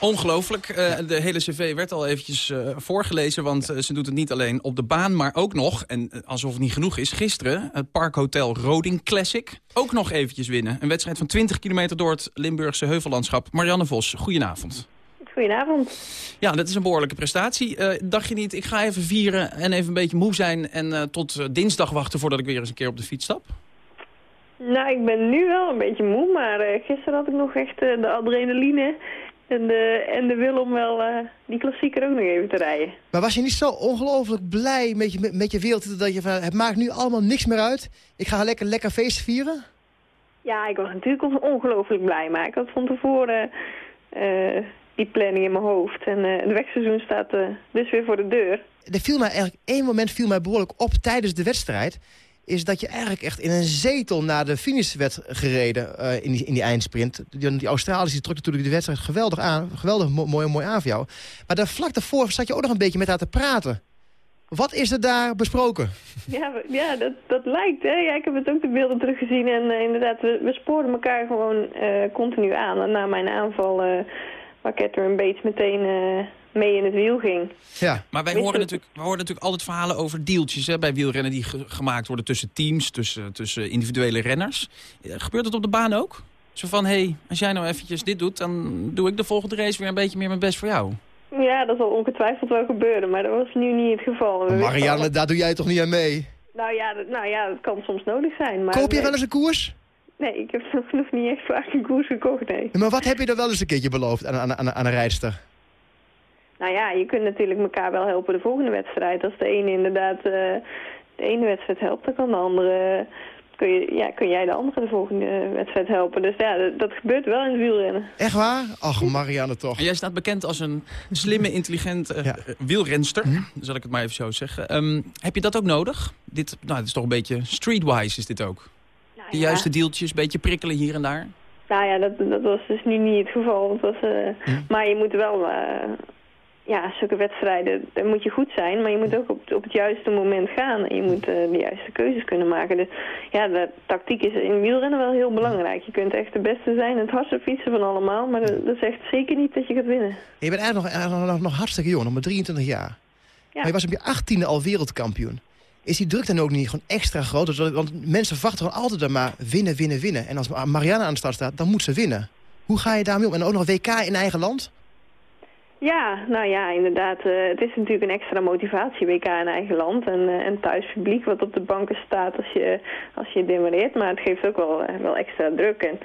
Ongelooflijk. Eh, de hele cv werd al eventjes eh, voorgelezen, want eh, ze doet het niet alleen op de baan, maar ook nog, en alsof het niet genoeg is, gisteren het Parkhotel Roding Classic ook nog eventjes winnen. Een wedstrijd van 20 kilometer door het Limburgse heuvellandschap. Marianne Vos, goedenavond. Goedenavond. Ja, dat is een behoorlijke prestatie. Dacht je niet, ik ga even vieren en even een beetje moe zijn en tot dinsdag wachten voordat ik weer eens een keer op de fiets stap? Nou, ik ben nu wel een beetje moe, maar gisteren had ik nog echt de adrenaline en de, en de wil om wel eh, die klassieker ook nog even te rijden. Maar was je niet zo ongelooflijk blij met je, met je wereldtitel dat je van, het maakt nu allemaal niks meer uit. Ik ga lekker, lekker feest vieren? Ja, ik was natuurlijk on- ongelooflijk blij, maar ik had van tevoren eh, die planning in mijn hoofd. En eh, het wegseizoen staat dus weer voor de deur. Er viel mij eigenlijk één moment viel mij behoorlijk op tijdens de wedstrijd. Is dat je eigenlijk echt in een zetel naar de finish werd gereden eh, in, die, in die eindsprint. Die, Australiërs die trok natuurlijk de wedstrijd geweldig aan. Geweldig mo- mooi, mooi aan voor jou. Maar daar, vlak daarvoor zat je ook nog een beetje met haar te praten. Wat is er daar besproken? Ja, ja dat, dat lijkt, hè. Ja, ik heb het ook de beelden teruggezien. En eh, inderdaad, we, we spoorden elkaar gewoon eh, continu aan. Na mijn aanval, waar Catherine Bates meteen mee in het wiel ging. Ja. Maar wij horen, natuurlijk, we horen natuurlijk altijd verhalen over deeltjes hè, bij wielrennen... die ge- gemaakt worden tussen teams, tussen, tussen individuele renners. Eh, Gebeurt het op de baan ook? Zo van, hé, hey, als jij nou eventjes dit doet... dan doe ik de volgende race weer een beetje meer mijn best voor jou. Ja, dat zal ongetwijfeld wel gebeuren, maar dat was nu niet het geval. Marianne, daar doe jij toch niet aan mee? Nou ja, dat, nou ja, dat kan soms nodig zijn. Maar Koop je nee. wel eens een koers? Nee, ik heb nog, nog niet echt vaak een koers gekocht, nee. Ja, Maar wat heb je dan wel eens een keertje beloofd aan, aan, aan, aan een rijdster? Nou ja, je kunt natuurlijk elkaar wel helpen de volgende wedstrijd. Als de ene inderdaad eh, de ene wedstrijd helpt, dan kan de andere... Kun, je, ja, kun jij de andere de volgende wedstrijd helpen. Dus ja, dat, dat gebeurt wel in het wielrennen. Echt waar? Ach, Marianne toch. En jij staat bekend als een slimme, intelligente eh, wielrenster. Zal ik het maar even zo zeggen. Ehm, heb je dat ook nodig? Dit, nou, het is toch een beetje streetwise is dit ook. De ja. juiste deeltjes, een beetje prikkelen hier en daar. Nou ja, dat, dat was dus nu niet het geval. Was, eh, Maar je moet wel... eh, ja, zulke wedstrijden, daar moet je goed zijn. Maar je moet ook op, op het juiste moment gaan. En je moet eh, de juiste keuzes kunnen maken. Dus ja, de tactiek is in wielrennen wel heel belangrijk. Je kunt echt de beste zijn, het hardste fietsen van allemaal. Maar dat, dat zegt zeker niet dat je gaat winnen. Je bent eigenlijk nog, eigenlijk nog, nog hartstikke jong, nog maar 23 jaar. Maar je was op je 18e al wereldkampioen. Is die druk dan ook niet gewoon extra groot? Want mensen verwachten gewoon altijd dan maar winnen, winnen, winnen. En als Marianne aan de start staat, dan moet ze winnen. Hoe ga je daarmee om? En ook nog WK in eigen land? Ja, nou ja, inderdaad. eh, het is natuurlijk een extra motivatie, WK in eigen land. En, eh, en thuis publiek wat op de banken staat als je, als je demareert. Maar het geeft ook wel, eh, wel extra druk. En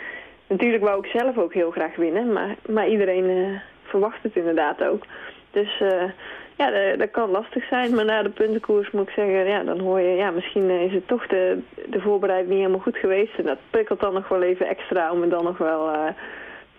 natuurlijk wou ik zelf ook heel graag winnen. Maar, maar iedereen verwacht het inderdaad ook. Dus ja, dat, kan lastig zijn. Maar na de puntenkoers moet ik zeggen, ja, dan hoor je... Ja, misschien is het toch de, de voorbereiding niet helemaal goed geweest. En dat prikkelt dan nog wel even extra om het dan nog wel...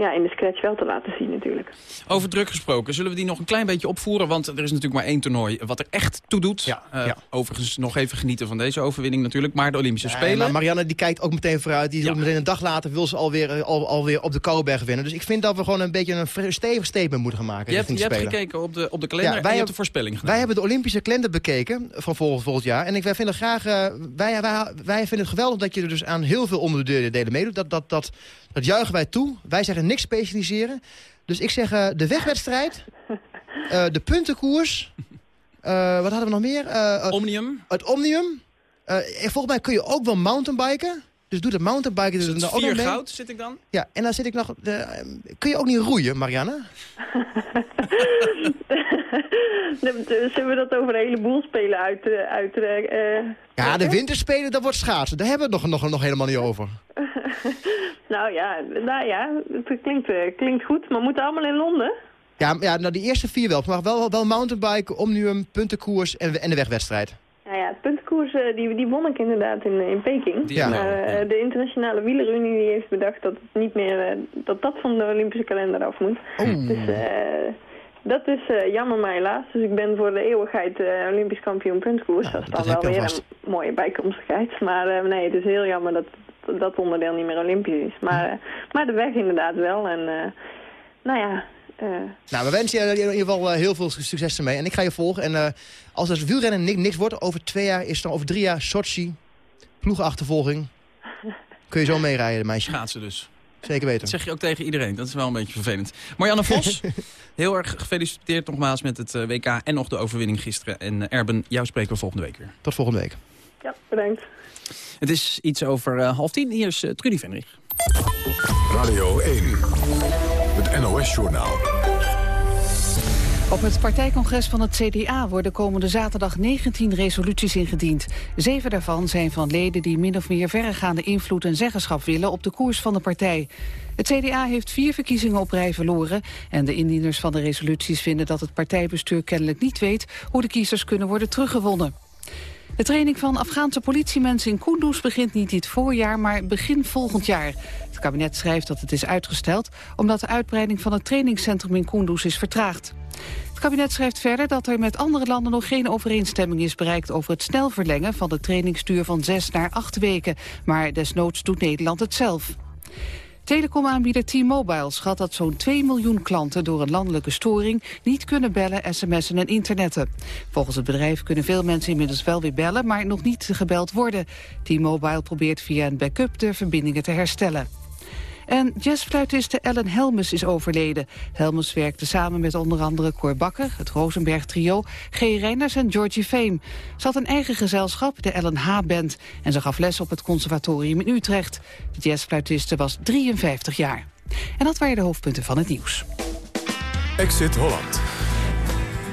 ja, in de scratch wel te laten zien natuurlijk. Over druk gesproken, zullen we die nog een klein beetje opvoeren? Want er is natuurlijk maar één toernooi wat er echt toe doet. Eh, Overigens nog even genieten van deze overwinning natuurlijk. Maar de Olympische Ja, Spelen... maar Marianne die kijkt ook meteen vooruit. Die is ook meteen een dag later wil ze alweer, eh, al, alweer op de Kouwenberg winnen. Dus ik vind dat we gewoon een beetje een stevig statement moeten gaan maken. je hebt, je hebt gekeken op de, op de kalender Ja, en wij je hebben- hebt de voorspelling gedaan. Wij hebben de Olympische kalender bekeken van volgend, volgend jaar. En ik, wij vinden graag, eh, wij, wij, wij vinden het geweldig dat je er dus aan heel veel onderdelen meedoet. Dat, dat, dat, dat juichen wij toe. Wij zeggen niks specialiseren. Dus ik zeg eh, de wegwedstrijd, eh, de puntenkoers. eh, wat hadden we nog meer? Omnium. Het Omnium. Eh, en volgens mij kun je ook wel mountainbiken. Dus doe dat mountainbiken. Dus nog vier mee. goud zit ik dan? Ja, en dan zit ik nog... De, kun je ook niet roeien, Marianne? Zullen we dat over een heleboel spelen uit... uit eh, Ja, de winterspelen, dat wordt schaatsen. Daar hebben we het nog, nog, nog helemaal niet over. nou ja, nou ja, het klinkt, eh, klinkt goed. Maar we moeten allemaal in Londen. Ja, ja nou die eerste vier wel. Maar wel, wel mountainbiken, omnium, puntenkoers en, en de wegwedstrijd. Nou ja, het puntenkoers eh, die, die won ik inderdaad in, in Peking. Ja. Maar eh, de internationale wielerunie die heeft bedacht dat het niet meer, dat dat van de Olympische kalender af moet. Oh. Dus eh, dat is eh, jammer maar helaas. Dus ik ben voor de eeuwigheid eh, Olympisch kampioen puntkoers. dat is dan wel weer een mooie bijkomstigheid. Maar eh, nee, het is heel jammer dat dat onderdeel niet meer Olympisch is. Maar, eh, maar de weg inderdaad wel. En eh, nou ja... eh, Nou, we wensen je in ieder geval heel veel succes ermee. En ik ga je volgen. En eh, als het wielrennen ni- niks wordt, over twee jaar is het dan over drie jaar Sochi. Ploegachtervolging. Kun je zo meerijden, meisje. Schaatsen dus. Zeker weten. Dat zeg je ook tegen iedereen. Dat is wel een beetje vervelend. Marianne Vos, heel erg gefeliciteerd nogmaals met het WK en nog de overwinning gisteren. En Erben, jou spreken we volgende week weer. Tot volgende week. ja, bedankt. Het is iets over eh, half tien. Hier is uh, Trudy Venrich. Radio 1. Het NOS-journaal. Op het partijcongres van het CDA worden komende zaterdag 19 resoluties ingediend. Zeven daarvan zijn van leden die min of meer verregaande invloed en zeggenschap willen op de koers van de partij. Het CDA heeft vier verkiezingen op rij verloren en de indieners van de resoluties vinden dat het partijbestuur kennelijk niet weet hoe de kiezers kunnen worden teruggewonnen. De training van Afghaanse politiemensen in Kunduz begint niet dit voorjaar, maar begin volgend jaar. Het kabinet schrijft dat het is uitgesteld omdat de uitbreiding van het trainingscentrum in Kunduz is vertraagd. Het kabinet schrijft verder dat er met andere landen nog geen overeenstemming is bereikt over het snel verlengen van de trainingsduur van zes naar acht weken. Maar desnoods doet Nederland het zelf. Telecomaanbieder T-Mobile schat dat zo'n 2 miljoen klanten door een landelijke storing niet kunnen bellen, sms'en en internetten. Volgens het bedrijf kunnen veel mensen inmiddels wel weer bellen, maar nog niet gebeld worden. T-Mobile probeert via een backup de verbindingen te herstellen. En jazzfluitiste Ellen Helmes is overleden. Helmes werkte samen met onder andere Cor Bakker, het Rosenberg Trio, G. Reinders en Georgie Fame. Ze had een eigen gezelschap, de Ellen H-band. En ze gaf les op het conservatorium in Utrecht. De jazzfluitiste was 53 jaar. En dat waren de hoofdpunten van het nieuws. Exit Holland.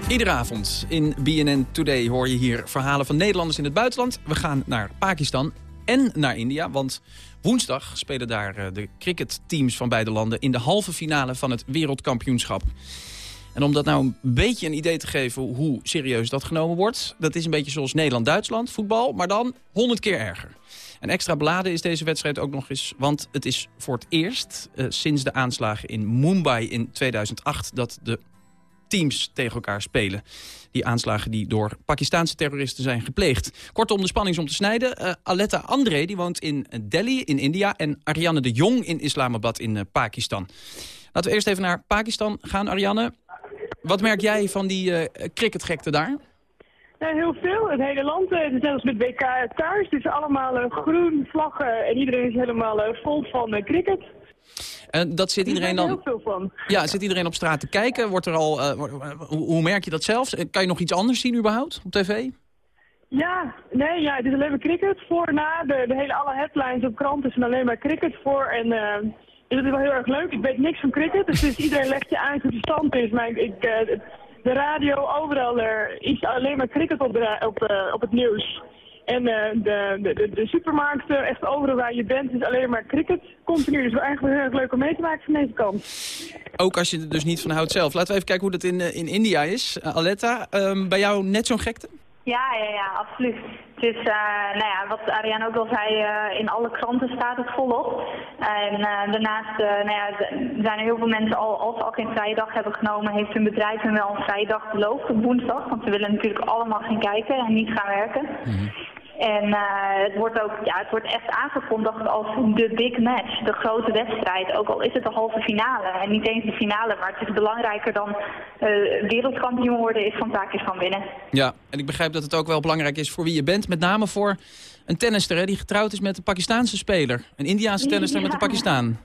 Iedere avond in BNN Today hoor je hier verhalen van Nederlanders in het buitenland. We gaan naar Pakistan en naar India, want woensdag spelen daar eh, de cricketteams van beide landen... in de halve finale van het wereldkampioenschap. En om dat nou een beetje een idee te geven hoe serieus dat genomen wordt... dat is een beetje zoals Nederland-Duitsland, voetbal, maar dan honderd keer erger. En extra beladen is deze wedstrijd ook nog eens... want het is voor het eerst eh, sinds de aanslagen in Mumbai in 2008... dat de teams tegen elkaar spelen. Die aanslagen die door Pakistaanse terroristen zijn gepleegd. Kortom, de spanning is om te snijden. Uh, Aletta André die woont in Delhi in India... en Ariane de Jong in Islamabad in uh, Pakistan. Laten we eerst even naar Pakistan gaan, Ariane. Wat merk jij van die uh, cricketgekte daar? Ja, heel veel. Het hele land, het is net met WK thuis. Het is allemaal groen, vlaggen en iedereen is helemaal vol van cricket. En dat zit iedereen dan. heel veel van. Ja, zit iedereen op straat te kijken? Wordt er al, uh, hoe, hoe, merk je dat zelf? Kan je nog iets anders zien überhaupt op tv? Ja, nee, ja, het is alleen maar cricket. Voor, na, de, de hele alle headlines op kranten zijn alleen maar cricket voor. En uh, is het wel heel erg leuk. Ik weet niks van cricket, dus, dus iedereen legt je uit hoe de stand is. Maar ik, ik uh, de radio, overal er is alleen maar cricket op, de, op, uh, op het nieuws. En uh, de, de, de, supermarkten, echt overal waar je bent, is alleen maar cricket continu. Dus wel eigenlijk heel erg leuk om mee te maken van deze kant. Ook als je er dus niet van houdt zelf. Laten we even kijken hoe dat in, in India is. Uh, Aletta, um, bij jou net zo'n gekte? Ja, ja, ja, absoluut. Het is, uh, nou ja, wat Ariane ook al zei, uh, in alle kranten staat het volop. En uh, daarnaast nou ja, zijn er heel veel mensen, al, als ze al geen vrije dag hebben genomen, heeft hun bedrijf hun wel een vrije dag beloofd op woensdag. Want ze willen natuurlijk allemaal gaan kijken en niet gaan werken. Mm -hmm. En uh, het wordt ook, ja, het wordt echt aangekondigd als de big match, de grote wedstrijd. Ook al is het de halve finale en niet eens de finale, maar het is belangrijker dan uh, wereldkampioen worden is van Pakistan winnen. Ja, en ik begrijp dat het ook wel belangrijk is voor wie je bent, met name voor een tennister hè, die getrouwd is met een Pakistaanse speler. Een Indiaanse tennister ja. met een Pakistaan.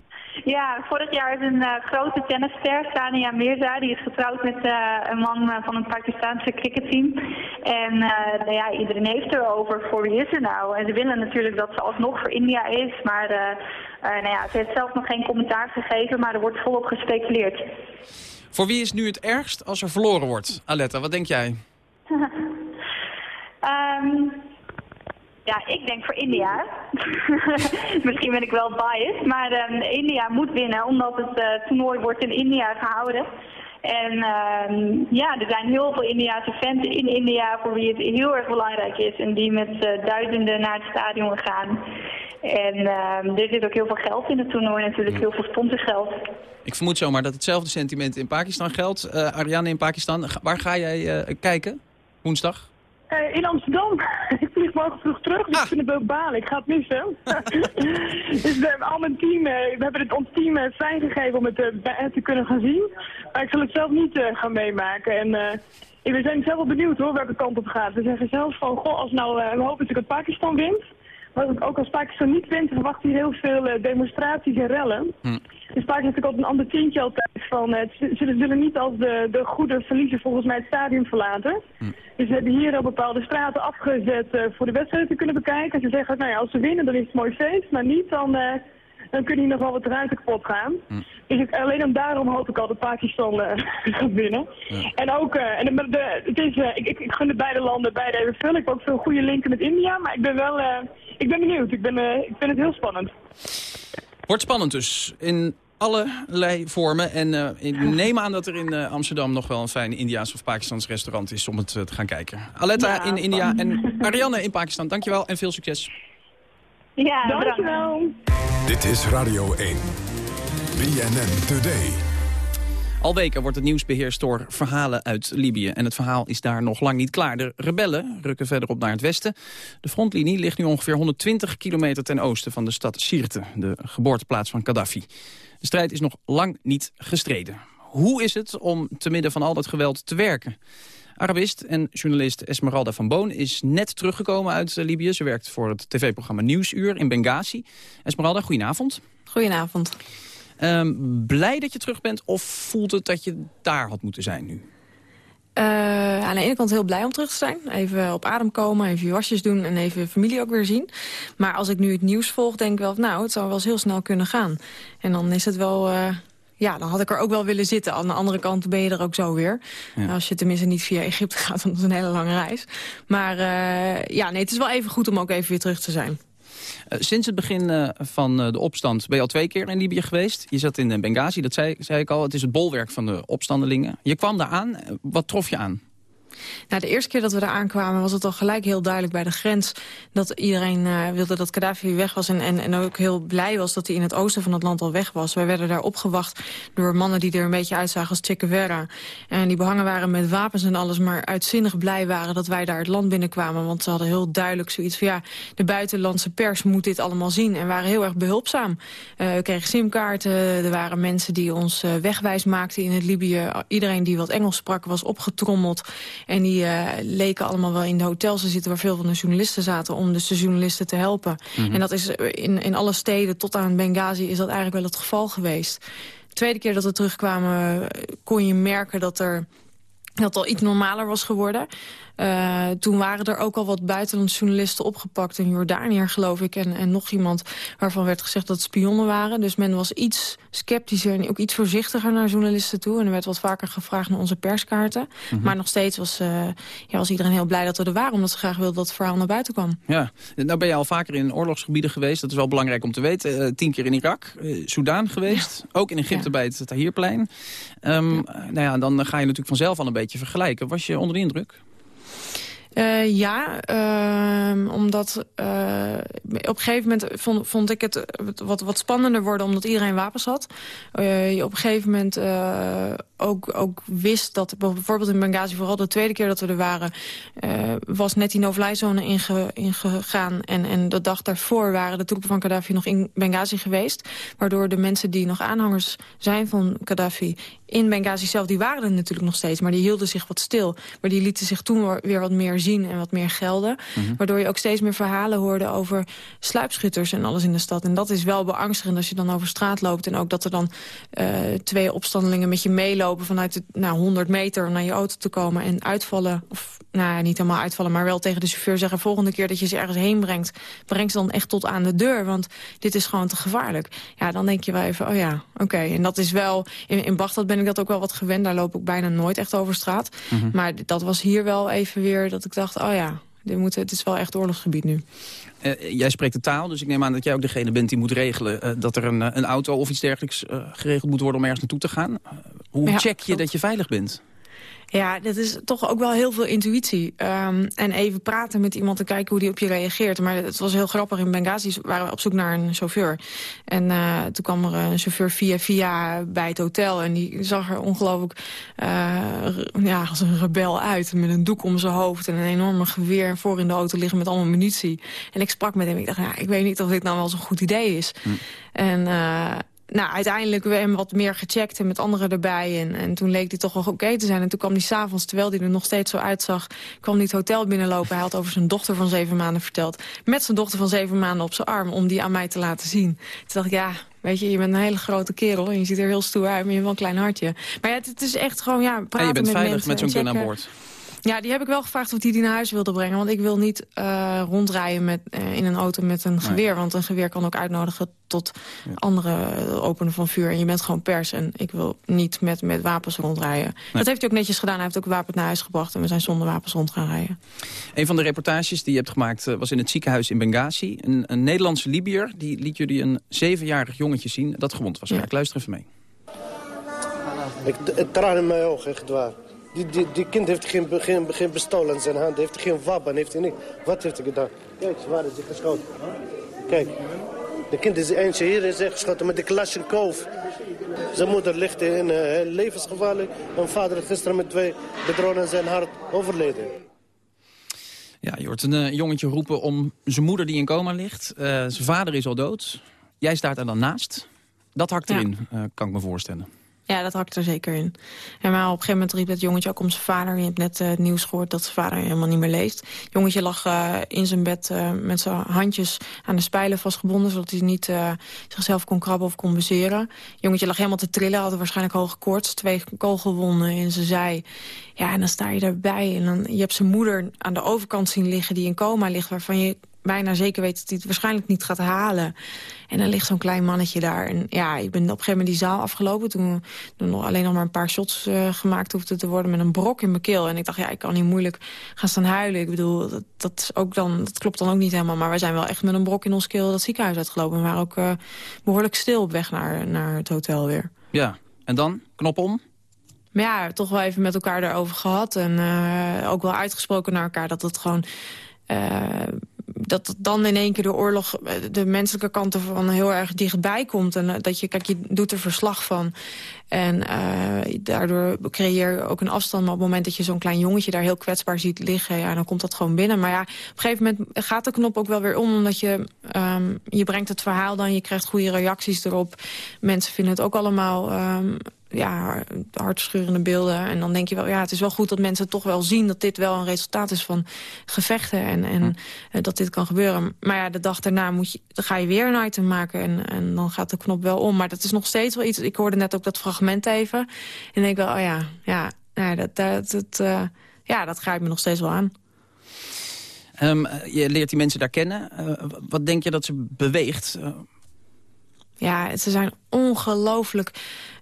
Ja, vorig jaar is een uh, grote tennisster, Sania Mirza, die is getrouwd met uh, een man uh, van een Pakistaanse cricketteam. En nou ja, iedereen heeft erover voor wie is ze nou. En ze willen natuurlijk dat ze alsnog voor India is, maar nou ja, ze heeft zelf nog geen commentaar gegeven, maar er wordt volop gespeculeerd. Voor wie is nu het ergst als er verloren wordt? Aletta, wat denk jij? um, ja, ik denk voor India. Misschien ben ik wel biased, maar um, India moet winnen omdat het uh, toernooi wordt in India gehouden. En ehm, ja, er zijn heel veel Indiaanse fans in India voor wie het heel erg belangrijk is. En die met eh, duizenden naar het stadion gaan. En ehm, er zit ook heel veel geld in het toernooi natuurlijk, heel veel sponsorgeld. Ik vermoed zomaar dat hetzelfde sentiment in Pakistan geldt. Eh Ariane in Pakistan, waar ga jij eh, kijken? Woensdag? Eh, in Amsterdam. ik morgen vroeg terug, dus ik vind het wel balen. Ik ga het missen. dus we hebben al mijn team, eh, we hebben het ons team eh, vrijgegeven om het eh, te kunnen gaan zien. Maar ik zal het zelf niet gaan meemaken. En ik- we zijn zelf wel benieuwd hoor, welke kant op gaat. We zeggen zelf van, goh, als nou, we hopen natuurlijk dat Pakistan wint. Ook als Pakistan niet wint, verwachten hier heel veel eh, demonstraties en rellen. Dus Pakistan heeft natuurlijk altijd een ander tintje altijd van, eh, ze, zullen niet als de, de goede verliezer volgens mij het stadion verlaten. Dus we hebben hier al bepaalde straten afgezet eh, voor de wedstrijd te kunnen bekijken. Ze zeggen, nou ja, als ze winnen dan is het mooi feest, maar niet dan, eh, dan kunnen hier nog wel wat ruimte kapot gaan. Dus ik, alleen om daarom hoop ik al dat Pakistan eh, gaat winnen. En ook, eh, en de, de- het is, eh, ik, ik, ik gun de beide landen beide even veel. Ik heb ook veel goede linken met India, maar ik ben wel, ik ben benieuwd. Ik, ben, ik vind het heel spannend. Wordt spannend dus, in allerlei vormen. En ik neem aan dat er in Amsterdam nog wel een fijn Indiaas of Pakistans restaurant is om het te gaan kijken. Aletta Ja, in India en Ariane in Pakistan. Dankjewel en veel succes. Ja, Dankjewel. Dit is Radio 1. BNN Today. Al weken wordt het nieuws beheerst door verhalen uit Libië. En het verhaal is daar nog lang niet klaar. De rebellen rukken verderop naar het westen. De frontlinie ligt nu ongeveer 120 kilometer ten oosten van de stad Sirte, de geboorteplaats van Gaddafi. De strijd is nog lang niet gestreden. Hoe is het om te midden van al dat geweld te werken? Arabist en journalist Esmeralda van Boon is net teruggekomen uit eh, Libië. Ze werkt voor het tv-programma Nieuwsuur in Benghazi. Esmeralda, goedenavond. Goedenavond. Ehm, blij dat je terug bent of voelt het dat je daar had moeten zijn nu? Eh, aan de ene kant heel blij om terug te zijn. Even op adem komen, even je wasjes doen en even familie ook weer zien. Maar als ik nu het nieuws volg, denk ik wel... nou, het zou wel eens heel snel kunnen gaan. En dan is het wel... eh, ja, dan had ik er ook wel willen zitten. Aan de andere kant ben je er ook zo weer. Als je tenminste niet via Egypte gaat, want dat is een hele lange reis. Maar eh, ja, nee, het is wel even goed om ook even weer terug te zijn. Eh, sinds het begin eh, van de opstand ben je al twee keer in Libië geweest. Je zat in Benghazi, dat zei, zei ik al. Het is het bolwerk van de opstandelingen. Je kwam daar aan. Wat trof je aan? Nou, de eerste keer dat we daar aankwamen was het al gelijk heel duidelijk bij de grens... dat iedereen eh, wilde dat Gaddafi weg was en, en, en ook heel blij was dat hij in het oosten van het land al weg was. Wij werden daar opgewacht door mannen die er een beetje uitzagen als Che. En die behangen waren met wapens en alles, maar uitzinnig blij waren dat wij daar het land binnenkwamen. Want ze hadden heel duidelijk zoiets van ja, de buitenlandse pers moet dit allemaal zien. En waren heel erg behulpzaam. Eh, we kregen simkaarten, er waren mensen die ons eh, wegwijs maakten in het Libië. Iedereen die wat Engels sprak was opgetrommeld. En die eh, leken allemaal wel in de hotels te zitten waar veel van de journalisten zaten... om dus de journalisten te helpen. Mhm. En dat is eh, in, in alle steden tot aan Benghazi is dat eigenlijk wel het geval geweest. De tweede keer dat we terugkwamen eh, kon je merken dat er dat het al iets normaler was geworden. Toen waren er ook al wat buitenlandse journalisten opgepakt. Een Jordaniër, geloof ik, en, en nog iemand waarvan werd gezegd dat het spionnen waren. Dus men was iets sceptischer en ook iets voorzichtiger naar journalisten toe. En er werd wat vaker gevraagd naar onze perskaarten. Mhm. Maar nog steeds was, eh, ja, was iedereen heel blij dat we er waren... omdat ze graag wilden dat het verhaal naar buiten kwam. Ja, nou ben je al vaker in oorlogsgebieden geweest. Dat is wel belangrijk om te weten. Eh, tien keer in Irak, eh Soudaan geweest. Ook in Egypte bij het Tahrirplein. Ehm, Nou ja, dan ga je natuurlijk vanzelf al een beetje vergelijken. Was je onder de indruk? Eh, ja, ehm, omdat eh, op een gegeven moment vond, vond ik het wat, wat spannender worden... omdat iedereen wapens had. Eh, je op een gegeven moment eh, ook, ook wist dat bijvoorbeeld in Benghazi... vooral de tweede keer dat we er waren... eh, was net die no-fly-zone inge, ingegaan. En, en de dag daarvoor waren de troepen van Gaddafi nog in Benghazi geweest. Waardoor de mensen die nog aanhangers zijn van Gaddafi... in Benghazi zelf, die waren er natuurlijk nog steeds... maar die hielden zich wat stil. Maar die lieten zich toen weer wat meer zien en wat meer gelden. Waardoor je ook steeds meer verhalen hoorde over sluipschutters en alles in de stad. En dat is wel beangstigend als je dan over straat loopt. En ook dat er dan eh, twee opstandelingen met je meelopen... vanuit de, nou, 100 meter om naar je auto te komen en uitvallen... of nou ja, niet helemaal uitvallen, maar wel tegen de chauffeur zeggen... volgende keer dat je ze ergens heen brengt, breng ze dan echt tot aan de deur. Want dit is gewoon te gevaarlijk. Ja, dan denk je wel even, oh ja, oké. En dat is wel, in, in Bagdad ben ik dat ook wel wat gewend. Daar loop ik bijna nooit echt over straat. Mhm. Maar dat was hier wel even weer dat ik dacht, oh ja... Dit moet, het is wel echt oorlogsgebied nu. Eh, jij spreekt de taal, dus ik neem aan dat jij ook degene bent die moet regelen... eh, dat er een, eh, een auto of iets dergelijks geregeld moet worden om ergens naartoe te gaan. Hoe Ja, check je dat je veilig bent? Ja, dat is toch ook wel heel veel intuïtie. Ehm, en even praten met iemand en kijken hoe die op je reageert. Maar het was heel grappig. In Benghazi waren we op zoek naar een chauffeur. En eh, toen kwam er een chauffeur via via bij het hotel. En die zag er ongelooflijk eh, ja, als een rebel uit. Met een doek om zijn hoofd en een enorme geweer voor in de auto liggen met allemaal munitie. En ik sprak met hem. Ik dacht, ja, ik weet niet of dit nou wel zo'n goed idee is. En... eh, nou, uiteindelijk we hem wat meer gecheckt en met anderen erbij. En, en toen leek hij toch wel oké te zijn. En toen kwam hij s'avonds, terwijl hij er nog steeds zo uitzag... kwam hij het hotel binnenlopen. Hij had over zijn dochter van zeven maanden verteld. Met zijn dochter van zeven maanden op zijn arm, om die aan mij te laten zien. Toen dacht ik, ja, weet je, je bent een hele grote kerel... en je ziet er heel stoer uit, maar je hebt wel een klein hartje. Maar ja, het, het is echt gewoon, ja, praten En je bent met veilig mensen met zo'n gun aan boord. Ja, die heb ik wel gevraagd of hij die naar huis wilde brengen. Want ik wil niet eh, rondrijden met, eh, in een auto met een geweer. Want een geweer kan ook uitnodigen tot andere eh, openen van vuur. En je bent gewoon pers. En ik wil niet met, met wapens rondrijden. Dat heeft hij ook netjes gedaan. Hij heeft ook wapens naar huis gebracht. En we zijn zonder wapens rond gaan rijden. Een van de reportages die je hebt gemaakt was in het ziekenhuis in Benghazi. Een, een Nederlandse Libiër die liet jullie een zevenjarig jongetje zien dat gewond was. Ik luister even mee. Ik, het traan in mijn ogen, echt waar. Die, die, die kind heeft geen, geen, geen pistool in zijn hand, heeft geen wapen, heeft hij niks. Wat heeft hij gedaan? Kijk, waar is hij geschoten? Kijk, de kind is eentje hier is geschoten met de Kalashnikov. Zijn moeder ligt in uh, levensgevaarlijk. En vader is gisteren met twee bedrogen in zijn hart overleden. Ja, je hoort een eh, jongetje roepen om zijn moeder die in coma ligt. Eh, zijn vader is al dood. Jij staat er dan naast. Dat hakt Ja. erin, eh, kan ik me voorstellen. Ja, dat hakt er zeker in. En maar op een gegeven moment riep dat jongetje ook om zijn vader. Je hebt net eh, nieuws gehoord dat zijn vader helemaal niet meer leeft. Jongetje lag eh, in zijn bed eh, met zijn handjes aan de spijlen vastgebonden... zodat hij niet zichzelf kon krabben of kon bezeren. Jongetje lag helemaal te trillen, had waarschijnlijk hoge koorts. Twee kogelwonden in zijn zij. Ja, en dan sta je erbij en dan, je hebt zijn moeder aan de overkant zien liggen... die in coma ligt, waarvan je bijna zeker weet dat hij het waarschijnlijk niet gaat halen. En dan ligt zo'n klein mannetje daar. En ja, ik ben op een gegeven moment die zaal afgelopen... toen nog alleen nog maar een paar shots eh, gemaakt hoefden te worden... met een brok in mijn keel. En ik dacht, ja, ik kan niet moeilijk gaan staan huilen. Ik bedoel, dat, dat, is ook dan, dat klopt dan ook niet helemaal. Maar wij zijn wel echt met een brok in ons keel dat ziekenhuis uitgelopen. Waren ook eh, behoorlijk stil op weg naar, naar het hotel weer. Ja, en dan? Knop om? Maar ja, toch wel even met elkaar daarover gehad. En eh, ook wel uitgesproken naar elkaar dat het gewoon... dat dan in één keer de oorlog, eh, de menselijke kant ervan heel erg dichtbij komt. En eh, dat je, kijk, je doet er verslag van. En eh, daardoor creëer je ook een afstand. Maar op het moment dat je zo'n klein jongetje daar heel kwetsbaar ziet liggen... Ja, dan komt dat gewoon binnen. Maar ja, op een gegeven moment gaat de knop ook wel weer om. Omdat je, ehm, je brengt het verhaal dan, je krijgt goede reacties erop. Mensen vinden het ook allemaal... ehm, ja, hartscheurende beelden. En dan denk je wel, ja, het is wel goed dat mensen toch wel zien... dat dit wel een resultaat is van gevechten en, en eh, dat dit kan gebeuren. Maar ja, de dag daarna moet je, dan ga je weer een item maken en, en dan gaat de knop wel om. Maar dat is nog steeds wel iets... Ik hoorde net ook dat fragment even. En dan denk ik wel, oh ja, ja, ja dat, dat, dat, eh, ja, dat grijpt me nog steeds wel aan. Ehm, je leert die mensen daar kennen. Eh, wat denk je dat ze beweegt? Ja, ze zijn ongelooflijk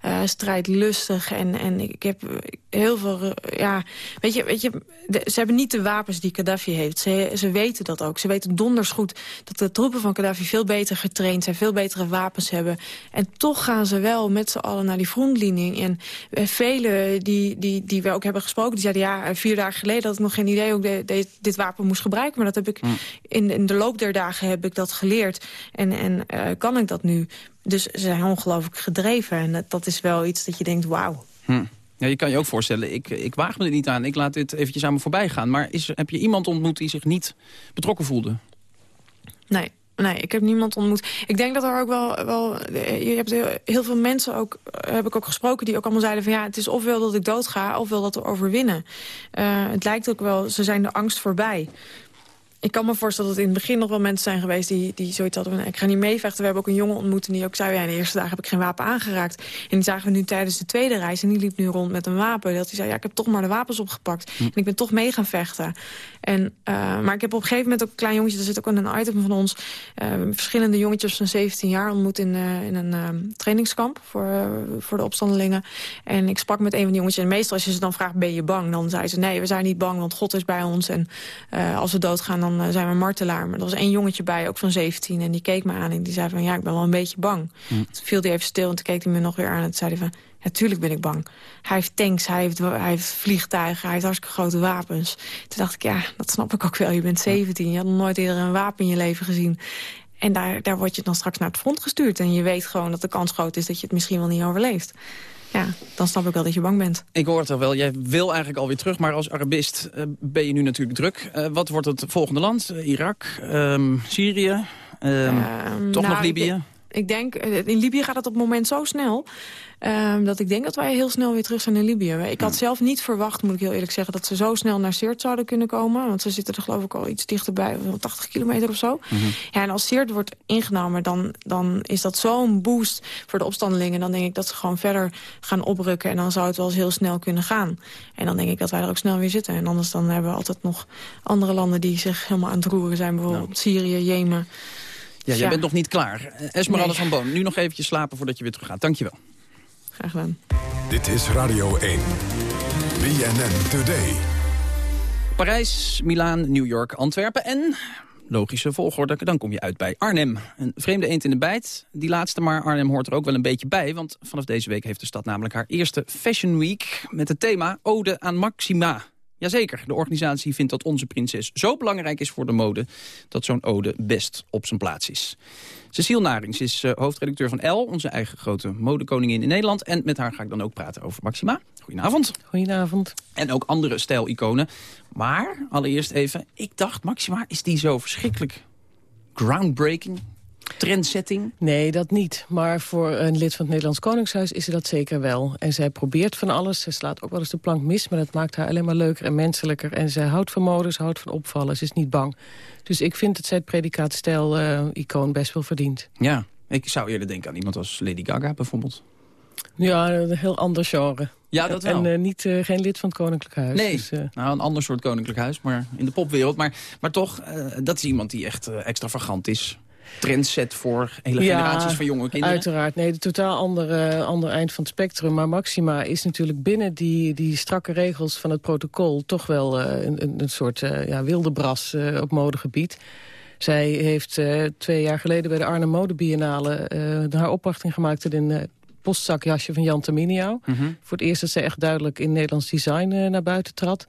eh, strijdlustig. En, en ik heb heel veel... ja, weet je, weet je de- ze hebben niet de wapens die Gaddafi heeft. Ze, ze weten dat ook. Ze weten donders goed dat de troepen van Gaddafi veel beter getraind zijn. Veel betere wapens hebben. En toch gaan ze wel met z'n allen naar die frontlinie. En eh, velen die, die, die we ook hebben gesproken... die zeiden ja, eh, vier dagen geleden had ik nog geen idee... hoe ik de- de- dit wapen moest gebruiken. Maar dat heb ik in, in de loop der dagen heb ik dat geleerd. En, en kan ik dat nu? Dus ze zijn ongelooflijk gedreven. En dat, is wel iets dat je denkt, wauw. hm. Ja, je kan je ook voorstellen, ik, ik waag me er niet aan. Ik laat dit eventjes aan me voorbij gaan. Maar is, heb je iemand ontmoet die zich niet betrokken voelde? Nee, nee, ik heb niemand ontmoet. Ik denk dat er ook wel... wel je hebt heel, heel veel mensen ook, eh, heb ik ook gesproken... die ook allemaal zeiden van ja, het is ofwel dat ik doodga... ofwel dat we overwinnen. Eh, het lijkt ook wel, ze zijn de angst voorbij. Ik kan me voorstellen dat in het begin nog wel mensen zijn geweest... die, die zoiets hadden van, ik ga niet meevechten. We hebben ook een jongen ontmoet en die ook zei... ja, de eerste dagen heb ik geen wapen aangeraakt. En die zagen we nu tijdens de tweede reis... en die liep nu rond met een wapen. Dat hij zei, ja, ik heb toch maar de wapens opgepakt. En ik ben toch mee gaan vechten. En, eh, maar ik heb op een gegeven moment ook een klein jongetje... er zit ook in een item van ons... eh, verschillende jongetjes van 17 jaar ontmoet in, eh, in een eh, trainingskamp... Voor, voor de opstandelingen. En ik sprak met een van die jongetjes. En meestal als je ze dan vraagt, ben je bang? Dan zei ze, nee, we zijn niet bang, want God is bij ons. En als we doodgaan, dan dan eh, zijn we martelaar. Maar er was één jongetje bij, ook van 17. En die keek me aan en die zei van, ja, ik ben wel een beetje bang. Hm. Toen viel hij even stil en toen keek hij me nog weer aan. En toen zei hij van, natuurlijk ben ik bang. Hij heeft tanks, hij heeft, hij heeft vliegtuigen, hij heeft hartstikke grote wapens. Toen dacht ik, ja, dat snap ik ook wel. Je bent 17, je had nog nooit eerder een wapen in je leven gezien. En daar, daar word je dan straks naar het front gestuurd. En je weet gewoon dat de kans groot is dat je het misschien wel niet overleeft. Ja, dan snap ik wel dat je bang bent. Ik hoor het al wel. Jij wil eigenlijk alweer terug, maar als Arabist eh, ben je nu natuurlijk druk. Eh, wat wordt het volgende land? Eh, Irak? Ehm, Syrië? Ehm, toch nou, nog ik Libië? Ik denk, eh, in Libië gaat het op het moment zo snel... ehm, dat ik denk dat wij heel snel weer terug zijn in Libië. Ik had zelf niet verwacht, moet ik heel eerlijk zeggen... dat ze zo snel naar Seert zouden kunnen komen. Want ze zitten er geloof ik al iets dichterbij, wel 80 kilometer of zo. Ja, en als Seert wordt ingenomen, dan, dan is dat zo'n boost voor de opstandelingen. Dan denk ik dat ze gewoon verder gaan oprukken. En dan zou het wel eens heel snel kunnen gaan. En dan denk ik dat wij er ook snel weer zitten. En anders dan hebben we altijd nog andere landen... die zich helemaal aan het roeren zijn. Bijvoorbeeld Syrië, Jemen... Ja, jij Ja. bent nog niet klaar. Eh, Esmeralda Nee. van Boon, nu nog eventjes slapen voordat je weer terug gaat. Dankjewel. Graag gedaan. Dit is Radio 1. BNN Today. Parijs, Milaan, New York, Antwerpen en... Logische volgorde, dan kom je uit bij Arnhem. Een vreemde eend in de bijt, die laatste, maar Arnhem hoort er ook wel een beetje bij... want vanaf deze week heeft de stad namelijk haar eerste Fashion Week... met het thema Ode aan Maxima. Jazeker, de organisatie vindt dat onze prinses zo belangrijk is voor de mode... dat zo'n ode best op zijn plaats is. Cecile Narings is eh, hoofdredacteur van L, onze eigen grote modekoningin in Nederland. En met haar ga ik dan ook praten over Maxima. Goedenavond. Goedenavond. En ook andere stijliconen. Maar allereerst even, ik dacht Maxima, is die zo verschrikkelijk groundbreaking? Trendsetting? Nee, dat niet. Maar voor een lid van het Nederlands Koningshuis is ze dat zeker wel. En zij probeert van alles. Ze slaat ook wel eens de plank mis, maar dat maakt haar alleen maar leuker en menselijker. En ze houdt van mode, ze houdt van opvallen, ze is niet bang. Dus ik vind dat zij het predicaat stijl-icoon best wel verdient. Ja, ik zou eerder denken aan iemand als Lady Gaga bijvoorbeeld. Ja, een heel ander genre. Ja, dat wel. En eh, niet, eh, geen lid van het Koninklijk Huis. Nee, Dus, eh, nou, een ander soort koninklijk huis, maar in de popwereld. Maar, maar toch, eh, dat is iemand die echt eh, extravagant is. Trendset voor hele Ja, generaties van jonge kinderen. Uiteraard, nee, de totaal andere, ander eind van het spectrum. Maar Maxima is natuurlijk binnen die, die strakke regels van het protocol... toch wel eh, een, een, soort eh, ja, wilde bras eh, op modegebied. Zij heeft twee jaar geleden bij de Arnhem Mode Biennale... haar opwachting gemaakt in een postzakjasje van Jan Terminiau. Mhm. Voor het eerst dat zij echt duidelijk in Nederlands design naar buiten trad.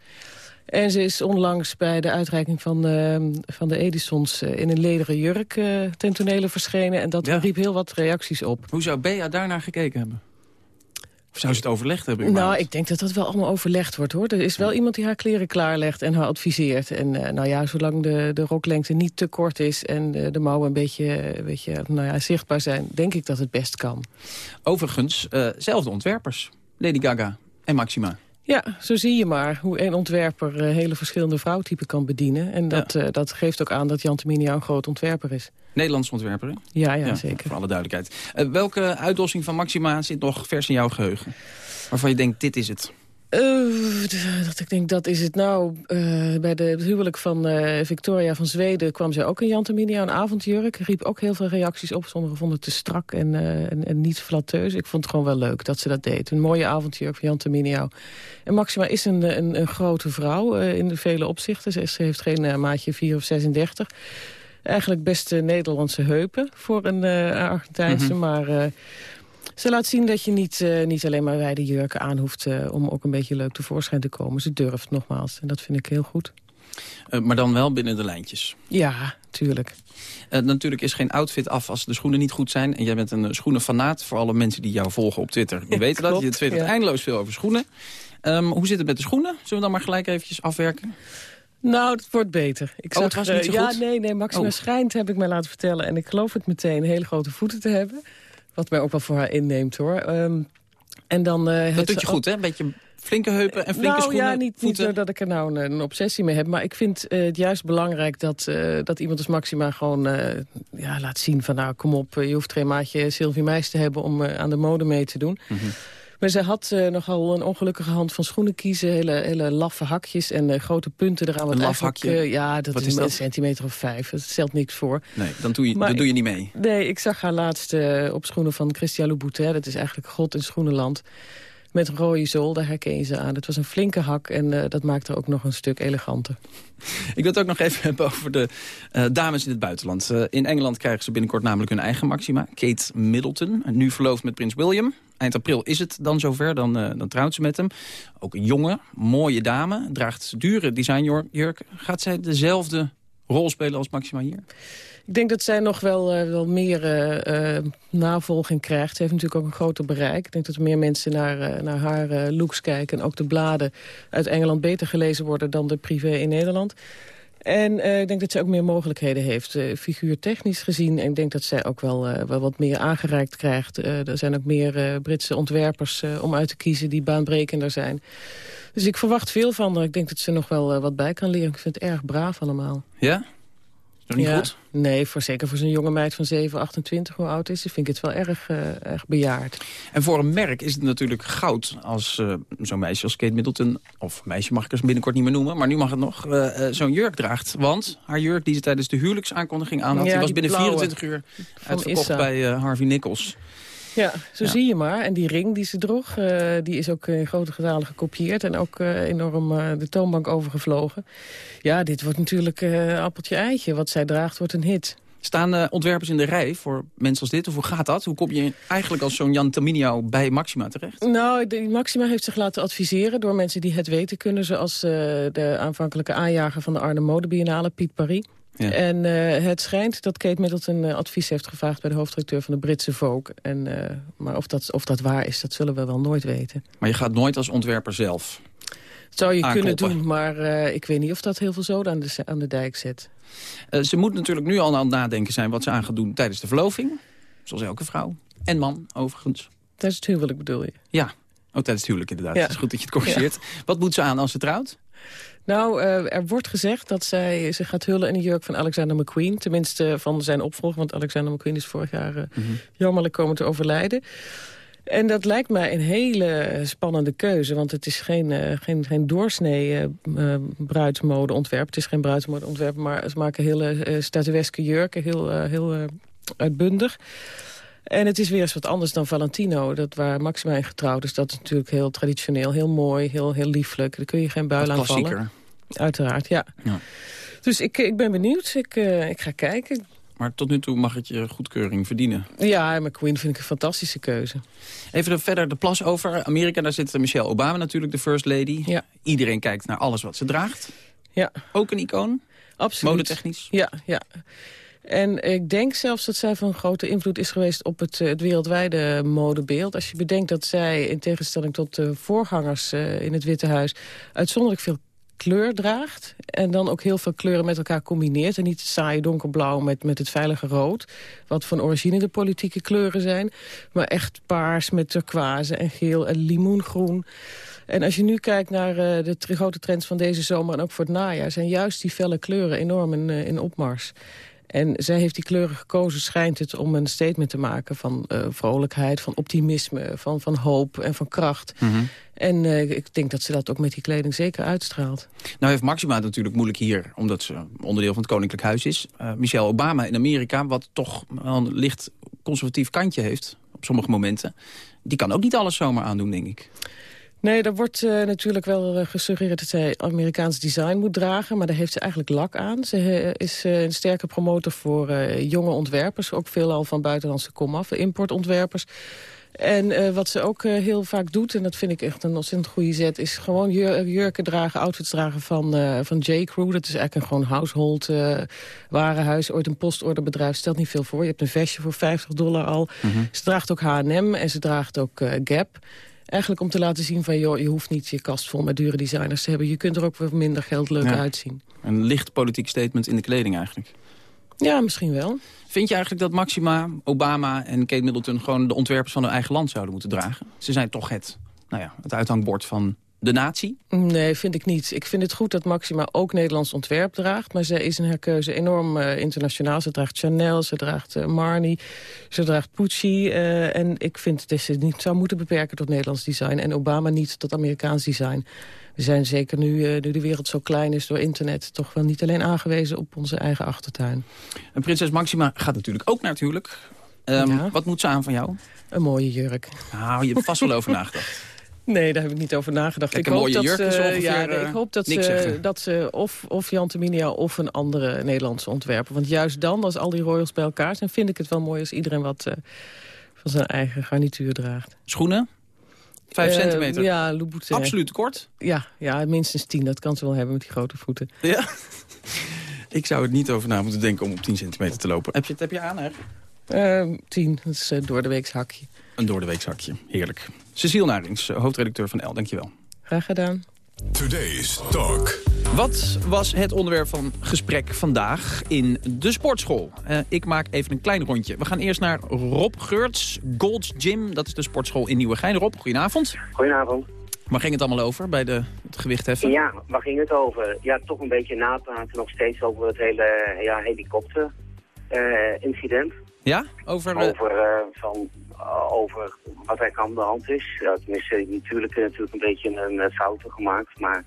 En ze is onlangs bij de uitreiking van, eh, van de Edisons... eh, in een lederen jurk eh ten tonele verschenen. En dat riep heel wat reacties op. Hoe zou Bea daarnaar gekeken hebben? Of zou ze het overlegd hebben? Nou, ik denk dat dat wel allemaal overlegd wordt, hoor. Er is wel iemand die haar kleren klaarlegt en haar adviseert. En eh, nou ja, zolang de, de roklengte niet te kort is... en de, de mouwen een beetje, een beetje nou ja, zichtbaar zijn... denk ik dat het best kan. Overigens, zelfde ontwerpers. Lady Gaga en Maxima. Ja, zo zie je maar hoe een ontwerper eh, hele verschillende vrouwtypen kan bedienen. En dat, eh, dat geeft ook aan dat Jan Terminia een groot ontwerper is. Nederlands ontwerper, hè? Ja, ja, zeker. Voor alle duidelijkheid. Eh, welke uitdossing van Maxima zit nog vers in jouw geheugen? Waarvan je denkt, dit is het. Eh, dat ik denk, dat is het nou. Eh, bij de, het huwelijk van eh, Victoria van Zweden kwam zij ook in Jan Terminia, een avondjurk. Riep ook heel veel reacties op. Sommigen vonden het te strak en, en, en niet flatteus. Ik vond het gewoon wel leuk dat ze dat deed. Een mooie avondjurk van Jan Terminia. En Maxima is een, een, een grote vrouw in de vele opzichten. Ze, ze heeft geen maatje 4 of 36. Eigenlijk best eh, Nederlandse heupen voor een Argentijnse. Mhm. Maar ze laat zien dat je niet, eh, niet alleen maar wijde jurken aan hoeft... eh, om ook een beetje leuk tevoorschijn te komen. Ze durft nogmaals. En dat vind ik heel goed. Eh, maar dan wel binnen de lijntjes. Ja, tuurlijk. Natuurlijk is geen outfit af als de schoenen niet goed zijn. En jij bent een schoenenfanaat. Voor alle mensen die jou volgen op Twitter. Die weten dat. Je twittert ja. eindeloos veel over schoenen. Ehm, hoe zit het met de schoenen? Zullen we dan maar gelijk eventjes afwerken? Nou, het wordt beter. Ik Oh, het was niet zo ja, goed? nee, nee, Maxima Oh. schijnt, heb ik mij laten vertellen. En ik geloof het meteen, hele grote voeten te hebben. Wat mij ook wel voor haar inneemt, hoor. Ehm, en dan, eh, Dat doet je goed, hè? Een beetje flinke heupen en flinke nou, schoenen, ja, niet, voeten. dat ik er nou een, een obsessie mee heb. Maar ik vind eh, het juist belangrijk dat, eh, dat iemand als Maxima gewoon ja, laat zien van... nou, kom op, je hoeft geen maatje Sylvie Meis te hebben om aan de mode mee te doen. Mhm. Maar ze had eh, nogal een ongelukkige hand van schoenen kiezen. Hele, hele laffe hakjes en eh, grote punten eraan. Wat Een laf hakje? eh, ja, dat Wat is, is een centimeter of vijf. Dat stelt niks voor. Nee, dan doe je, Maar dat doe je niet mee. Nee, ik zag haar laatst op schoenen van Christian Louboutin. Dat is eigenlijk god in schoenenland. met een rode zool, daar herken je ze aan. Het was een flinke hak en dat maakte ook nog een stuk eleganter. Ik wil het ook nog even hebben over de dames in het buitenland. In Engeland krijgen ze binnenkort namelijk hun eigen maxima. Kate Middleton, nu verloofd met prins William. Eind april is het dan zover, dan, eh, dan trouwt ze met hem. Ook een jonge, mooie dame, draagt dure designjurken. Gaat zij dezelfde rol spelen als Maxima hier? Ik denk dat zij nog wel, eh, wel meer eh, navolging krijgt. Ze heeft natuurlijk ook een groter bereik. Ik denk dat er meer mensen naar, naar haar looks kijken. En ook de bladen uit Engeland beter gelezen worden dan de privé in Nederland. En eh, ik denk dat zij ook meer mogelijkheden heeft, eh, figuurtechnisch gezien. En ik denk dat zij ook wel, eh, wel wat meer aangereikt krijgt. Er zijn ook meer Britse ontwerpers om uit te kiezen die baanbrekender zijn. Dus ik verwacht veel van haar. Ik denk dat ze nog wel wat bij kan leren. Ik vind het erg braaf allemaal. Ja? Niet Ja, goed? Nee, voor, zeker voor zo'n jonge meid van 7, 28, hoe oud is ze, vind ik het wel erg, eh, erg bejaard. En voor een merk is het natuurlijk goud als eh, zo'n meisje als Kate Middleton... of meisje mag ik er binnenkort niet meer noemen, maar nu mag het nog... eh, zo'n jurk draagt. Want haar jurk die ze tijdens de huwelijksaankondiging aan had... Ja, die was die binnen blauwe 24 uur uitverkocht Issa. bij Harvey Nichols. Ja, zo Ja. zie je maar. En die ring die ze droeg, eh, die is ook in grote getalen gekopieerd... en ook eh, enorm eh, de toonbank overgevlogen. Ja, dit wordt natuurlijk appeltje-eitje. Wat zij draagt wordt een hit. Staan ontwerpers in de rij voor mensen als dit? Of hoe gaat dat? Hoe kom je eigenlijk als zo'n Jan Terminio bij Maxima terecht? Nou, Maxima heeft zich laten adviseren door mensen die het weten kunnen... zoals de aanvankelijke aanjager van de Arnhem Mode Biennale, Piet Paris. Ja. En eh, het schijnt dat Kate Middleton eh, advies heeft gevraagd... bij de hoofdredacteur van de Britse Vogue. En, eh, maar of dat, of dat waar is, dat zullen we wel nooit weten. Maar je gaat nooit als ontwerper zelf. Dat zou je Aankloppen. kunnen doen, maar ik weet niet of dat heel veel zoden aan de, aan de dijk zet. Ze moet natuurlijk nu al aan het nadenken zijn wat ze aan gaat doen tijdens de verloving. Zoals elke vrouw. En man, overigens. Tijdens het huwelijk bedoel je? Ja, oh, tijdens het huwelijk inderdaad. Ja. Het is goed dat je het corrigeert. Wat moet ze aan als ze trouwt? Nou, eh, er wordt gezegd dat zij zich gaat hullen in een jurk van Alexander McQueen. Tenminste van zijn opvolger, want Alexander McQueen is vorig jaar eh, jammerlijk komen te overlijden. En dat lijkt mij een hele spannende keuze. Want het is geen, eh, geen, geen doorsnee eh, bruidsmodeontwerp. Het is geen bruidsmodeontwerp, maar ze maken hele eh, statueske jurken. Heel, heel uitbundig. En het is weer eens wat anders dan Valentino, dat waar Maxima in getrouwd is. Dat is natuurlijk heel traditioneel, heel mooi, heel, heel lieflijk. Daar kun je geen buil aan vallen. klassieker. Uiteraard, ja. Ja. Dus ik, ik ben benieuwd. Ik, eh, ik ga kijken. Maar tot nu toe mag het je goedkeuring verdienen. Ja, McQueen vind ik een fantastische keuze. Even er verder de plas over. Amerika, daar zit Michelle Obama natuurlijk, de first lady. Ja. Iedereen kijkt naar alles wat ze draagt. Ja. Ook een icoon? Absoluut. Modetechnisch? Ja, ja. En ik denk zelfs dat zij van grote invloed is geweest op het, eh, het wereldwijde modebeeld. Als je bedenkt dat zij, in tegenstelling tot de voorgangers eh, in het Witte Huis... uitzonderlijk veel kleur draagt. En dan ook heel veel kleuren met elkaar combineert. En niet saai donkerblauw met, met het veilige rood. Wat van origine de politieke kleuren zijn. Maar echt paars met turquoise en geel en limoengroen. En als je nu kijkt naar eh, de grote trends van deze zomer... en ook voor het najaar, zijn juist die felle kleuren enorm in, in opmars. En zij heeft die kleuren gekozen, schijnt het, om een statement te maken... van eh, vrolijkheid, van optimisme, van, van hoop en van kracht. En eh, ik denk dat ze dat ook met die kleding zeker uitstraalt. Nou heeft Maxima het natuurlijk moeilijk hier, omdat ze onderdeel van het Koninklijk Huis is. Eh, Michelle Obama in Amerika, wat toch een licht conservatief kantje heeft op sommige momenten. Die kan ook niet alles zomaar aandoen, denk ik. Nee, er wordt eh, natuurlijk wel eh, gesuggereerd dat zij Amerikaans design moet dragen. Maar daar heeft ze eigenlijk lak aan. Ze eh, is een sterke promotor voor jonge ontwerpers. Ook veelal van buitenlandse komaf, importontwerpers. En wat ze ook heel vaak doet, en dat vind ik echt een ontzettend goede zet... is gewoon jur- jurken dragen, outfits dragen van, van J.Crew. Dat is eigenlijk een gewoon household eh, warenhuis. Ooit een postorderbedrijf, stelt niet veel voor. Je hebt een vestje voor 50 dollar al. Ze draagt ook H&M en ze draagt ook Gap. Eigenlijk om te laten zien van, joh, je hoeft niet je kast vol met dure designers te hebben. Je kunt er ook wat minder geld leuk Ja. uitzien. Een licht politiek statement in de kleding eigenlijk. Ja, misschien wel. Vind je eigenlijk dat Maxima, Obama en Kate Middleton... gewoon de ontwerpers van hun eigen land zouden moeten dragen? Ze zijn toch het, nou ja, het uithangbord van de natie. Nee, vind ik niet. Ik vind het goed dat Maxima ook Nederlands ontwerp draagt. Maar zij is in haar keuze enorm eh, internationaal. Ze draagt Chanel, ze draagt eh, Marni, ze draagt Pucci. eh, en ik vind dat ze niet zou moeten beperken tot Nederlands design. En Obama niet tot Amerikaans design. We zijn zeker nu, nu de wereld zo klein is door internet... toch wel niet alleen aangewezen op onze eigen achtertuin. En prinses Maxima gaat natuurlijk ook naar het huwelijk. Ehm, Ja. Wat moet ze aan van jou? Een mooie jurk. Nou, je hebt vast wel over nagedacht. Nee, daar heb ik niet over nagedacht. Kijk, ik een hoop mooie dat ongeveer, ja, nee, ik eh, hoop dat ze, dat ze of, of Jan Terminia of een andere Nederlandse ontwerper. Want juist dan, als al die royals bij elkaar zijn... vind ik het wel mooi als iedereen wat eh, van zijn eigen garnituur draagt. Schoenen? Vijf Eh, centimeter? Ja, Louboutin. Absoluut kort? Ja, ja, minstens tien. Dat kan ze wel hebben met die grote voeten. Ja? Ik zou het niet over na moeten denken om op 10 centimeter te lopen. Heb je het heb je aan, hè? Eh, tien, dat is eh, door de weeks hakje. Een doordeweekshakje. Heerlijk. Cecile Narings, eh, hoofdredacteur van L. Dankjewel. Graag gedaan. Today's Talk. Wat was het onderwerp van gesprek vandaag in de sportschool? Eh, ik maak even een klein rondje. We gaan eerst naar Rob Geurts, Gold's Gym. Dat is de sportschool in Nieuwegein. Rob, goedenavond. Goedenavond. Waar ging het allemaal over bij de, het gewichtheffen? Ja, waar ging het over? Ja, toch een beetje napraten nog steeds over het hele ja, helikopter-incident. Ja? Over... eh, over, eh, van, eh, over wat er aan de hand is. Ja, tenminste, natuurlijk, eh, natuurlijk een beetje een fouten gemaakt, maar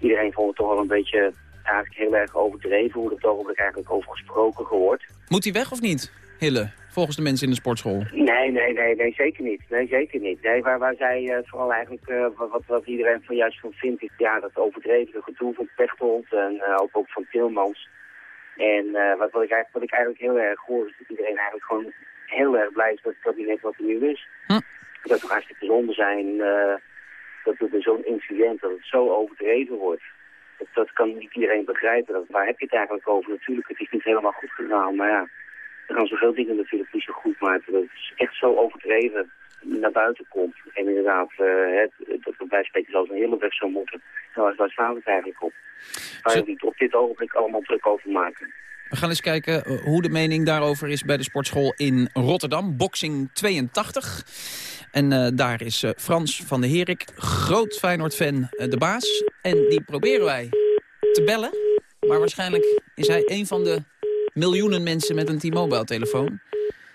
iedereen vond het toch wel een beetje eigenlijk heel erg overdreven hoe er op het ogenblik eigenlijk over gesproken wordt. Moet hij weg of niet, Hille? Volgens de mensen in de sportschool. Nee, nee, nee, nee, zeker niet. Nee, zeker niet. Nee, waar, waar zij uh, vooral eigenlijk, uh, wat, wat iedereen van juist van vindt, is ja, dat overdreven gedoe van Pechtold en uh, ook, ook van Tilmans. En wat, wat, ik eigenlijk, wat ik eigenlijk heel erg hoor, is dat iedereen eigenlijk gewoon heel erg blij is dat het kabinet wat er nu is. Hm. Dat we hartstikke zonde zijn dat er zo'n incident, dat het zo overdreven wordt. Dat, dat kan niet iedereen begrijpen. Dat, waar heb je het eigenlijk over? Natuurlijk, het is niet helemaal goed gegaan, maar ja, er gaan zoveel dingen natuurlijk niet zo goed, maar dat het echt zo overdreven naar buiten komt. En inderdaad, uh, het, dat er bij spreken zelfs een hele weg zou moeten. Nou, waar staan we het eigenlijk op? Waar we niet op dit ogenblik allemaal druk over maken. We gaan eens kijken uh, hoe de mening daarover is bij de sportschool in Rotterdam. Boxing 82. En uh, daar is Frans van der Herik, groot Feyenoord-fan, de baas. En die proberen wij te bellen. Maar waarschijnlijk is hij een van de miljoenen mensen met een T-Mobile telefoon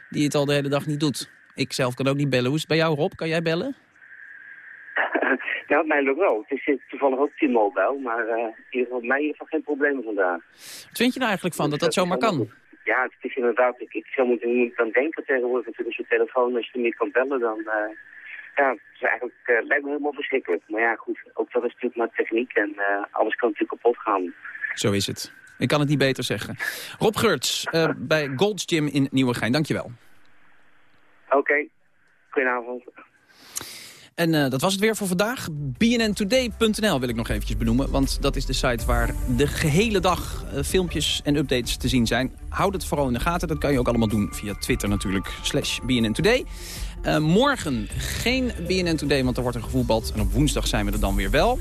die het al de hele dag niet doet. Ik zelf kan ook niet bellen. Hoe is het bij jou, Rob? Kan jij bellen? Ja, mij lukt wel. Het is toevallig ook T-Mobile, maar uh, op mij heeft geen problemen vandaag. Wat vind je nou eigenlijk van dat dat zomaar kan? Ja, het is inderdaad, ik, ik zou moeten moet dan denken tegenwoordig natuurlijk als je telefoon, als je er niet kan bellen, dan uh, ja, het is eigenlijk, uh, lijkt me helemaal verschrikkelijk. Maar ja, goed, ook dat is natuurlijk maar techniek en alles kan natuurlijk kapot gaan. Zo is het. Ik kan het niet beter zeggen. Rob Geurts bij Gold's Gym in Nieuwegein. Dankjewel. Oké. Okay. Goedenavond. En uh, dat was het weer voor vandaag. bnntoday.nl wil ik nog eventjes benoemen. Want dat is de site waar de gehele dag uh, filmpjes en updates te zien zijn. Houd het vooral in de gaten. Dat kan je ook allemaal doen via Twitter natuurlijk. Slash bnntoday. Uh, morgen geen BNN Today, want er wordt er gevoetbald. En op woensdag zijn we er dan weer wel.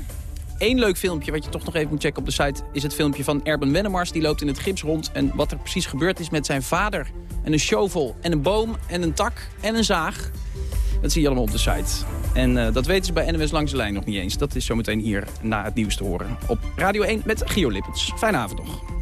Eén leuk filmpje wat je toch nog even moet checken op de site... is het filmpje van Erben Wennemars. Die loopt in het gips rond. En wat er precies gebeurd is met zijn vader. En een shovel en een boom en een tak en een zaag. Dat zie je allemaal op de site. En uh, dat weten ze bij NWS Langs de Lijn nog niet eens. Dat is zometeen hier na het nieuws te horen. Op Radio 1 met Gio Lippens. Fijne avond nog.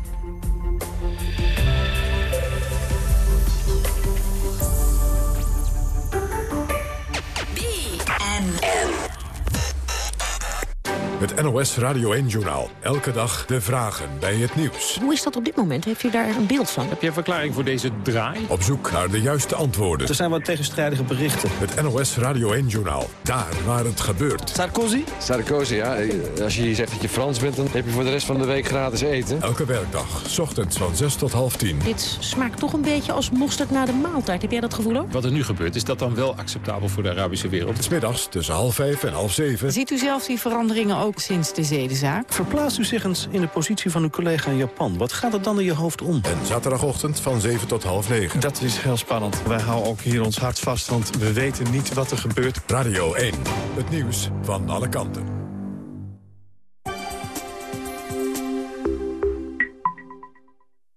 Het NOS Radio 1-journaal. Elke dag de vragen bij het nieuws. Hoe is dat op dit moment? Heeft u daar een beeld van? Heb je een verklaring voor deze draai? Op zoek naar de juiste antwoorden. Er zijn wat tegenstrijdige berichten. Het NOS Radio 1-journaal. Daar waar het gebeurt. Sarkozy? Sarkozy, ja. Als je zegt dat je Frans bent, dan heb je voor de rest van de week gratis eten. Elke werkdag, s ochtends van 6 tot half 10. Dit smaakt toch een beetje als mosterd na de maaltijd. Heb jij dat gevoel ook? Wat er nu gebeurt, is dat dan wel acceptabel voor de Arabische wereld? Smiddags tussen half 5 en half 7. Ziet u zelf die veranderingen ook sinds de zedenzaak? Verplaatst u zich eens in de positie van uw collega in Japan. Wat gaat er dan in je hoofd om? En zaterdagochtend van 7 tot half 9. Dat is heel spannend. Wij houden ook hier ons hart vast, want we weten niet wat er gebeurt. Radio 1, het nieuws van alle kanten.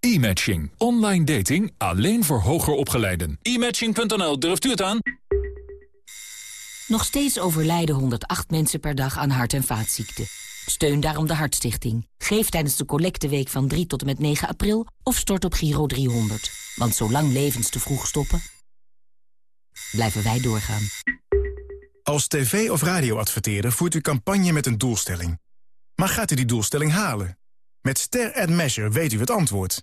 E-matching. Online dating alleen voor hoger opgeleiden. E-matching.nl, durft u het aan? Nog steeds overlijden 108 mensen per dag aan hart- en vaatziekten. Steun daarom de Hartstichting. Geef tijdens de collecteweek van 3 tot en met 9 april of stort op Giro 300. Want zolang levens te vroeg stoppen, blijven wij doorgaan. Als tv- of radioadverteerder voert u campagne met een doelstelling. Maar gaat u die doelstelling halen? Met Ster Ad Measure weet u het antwoord.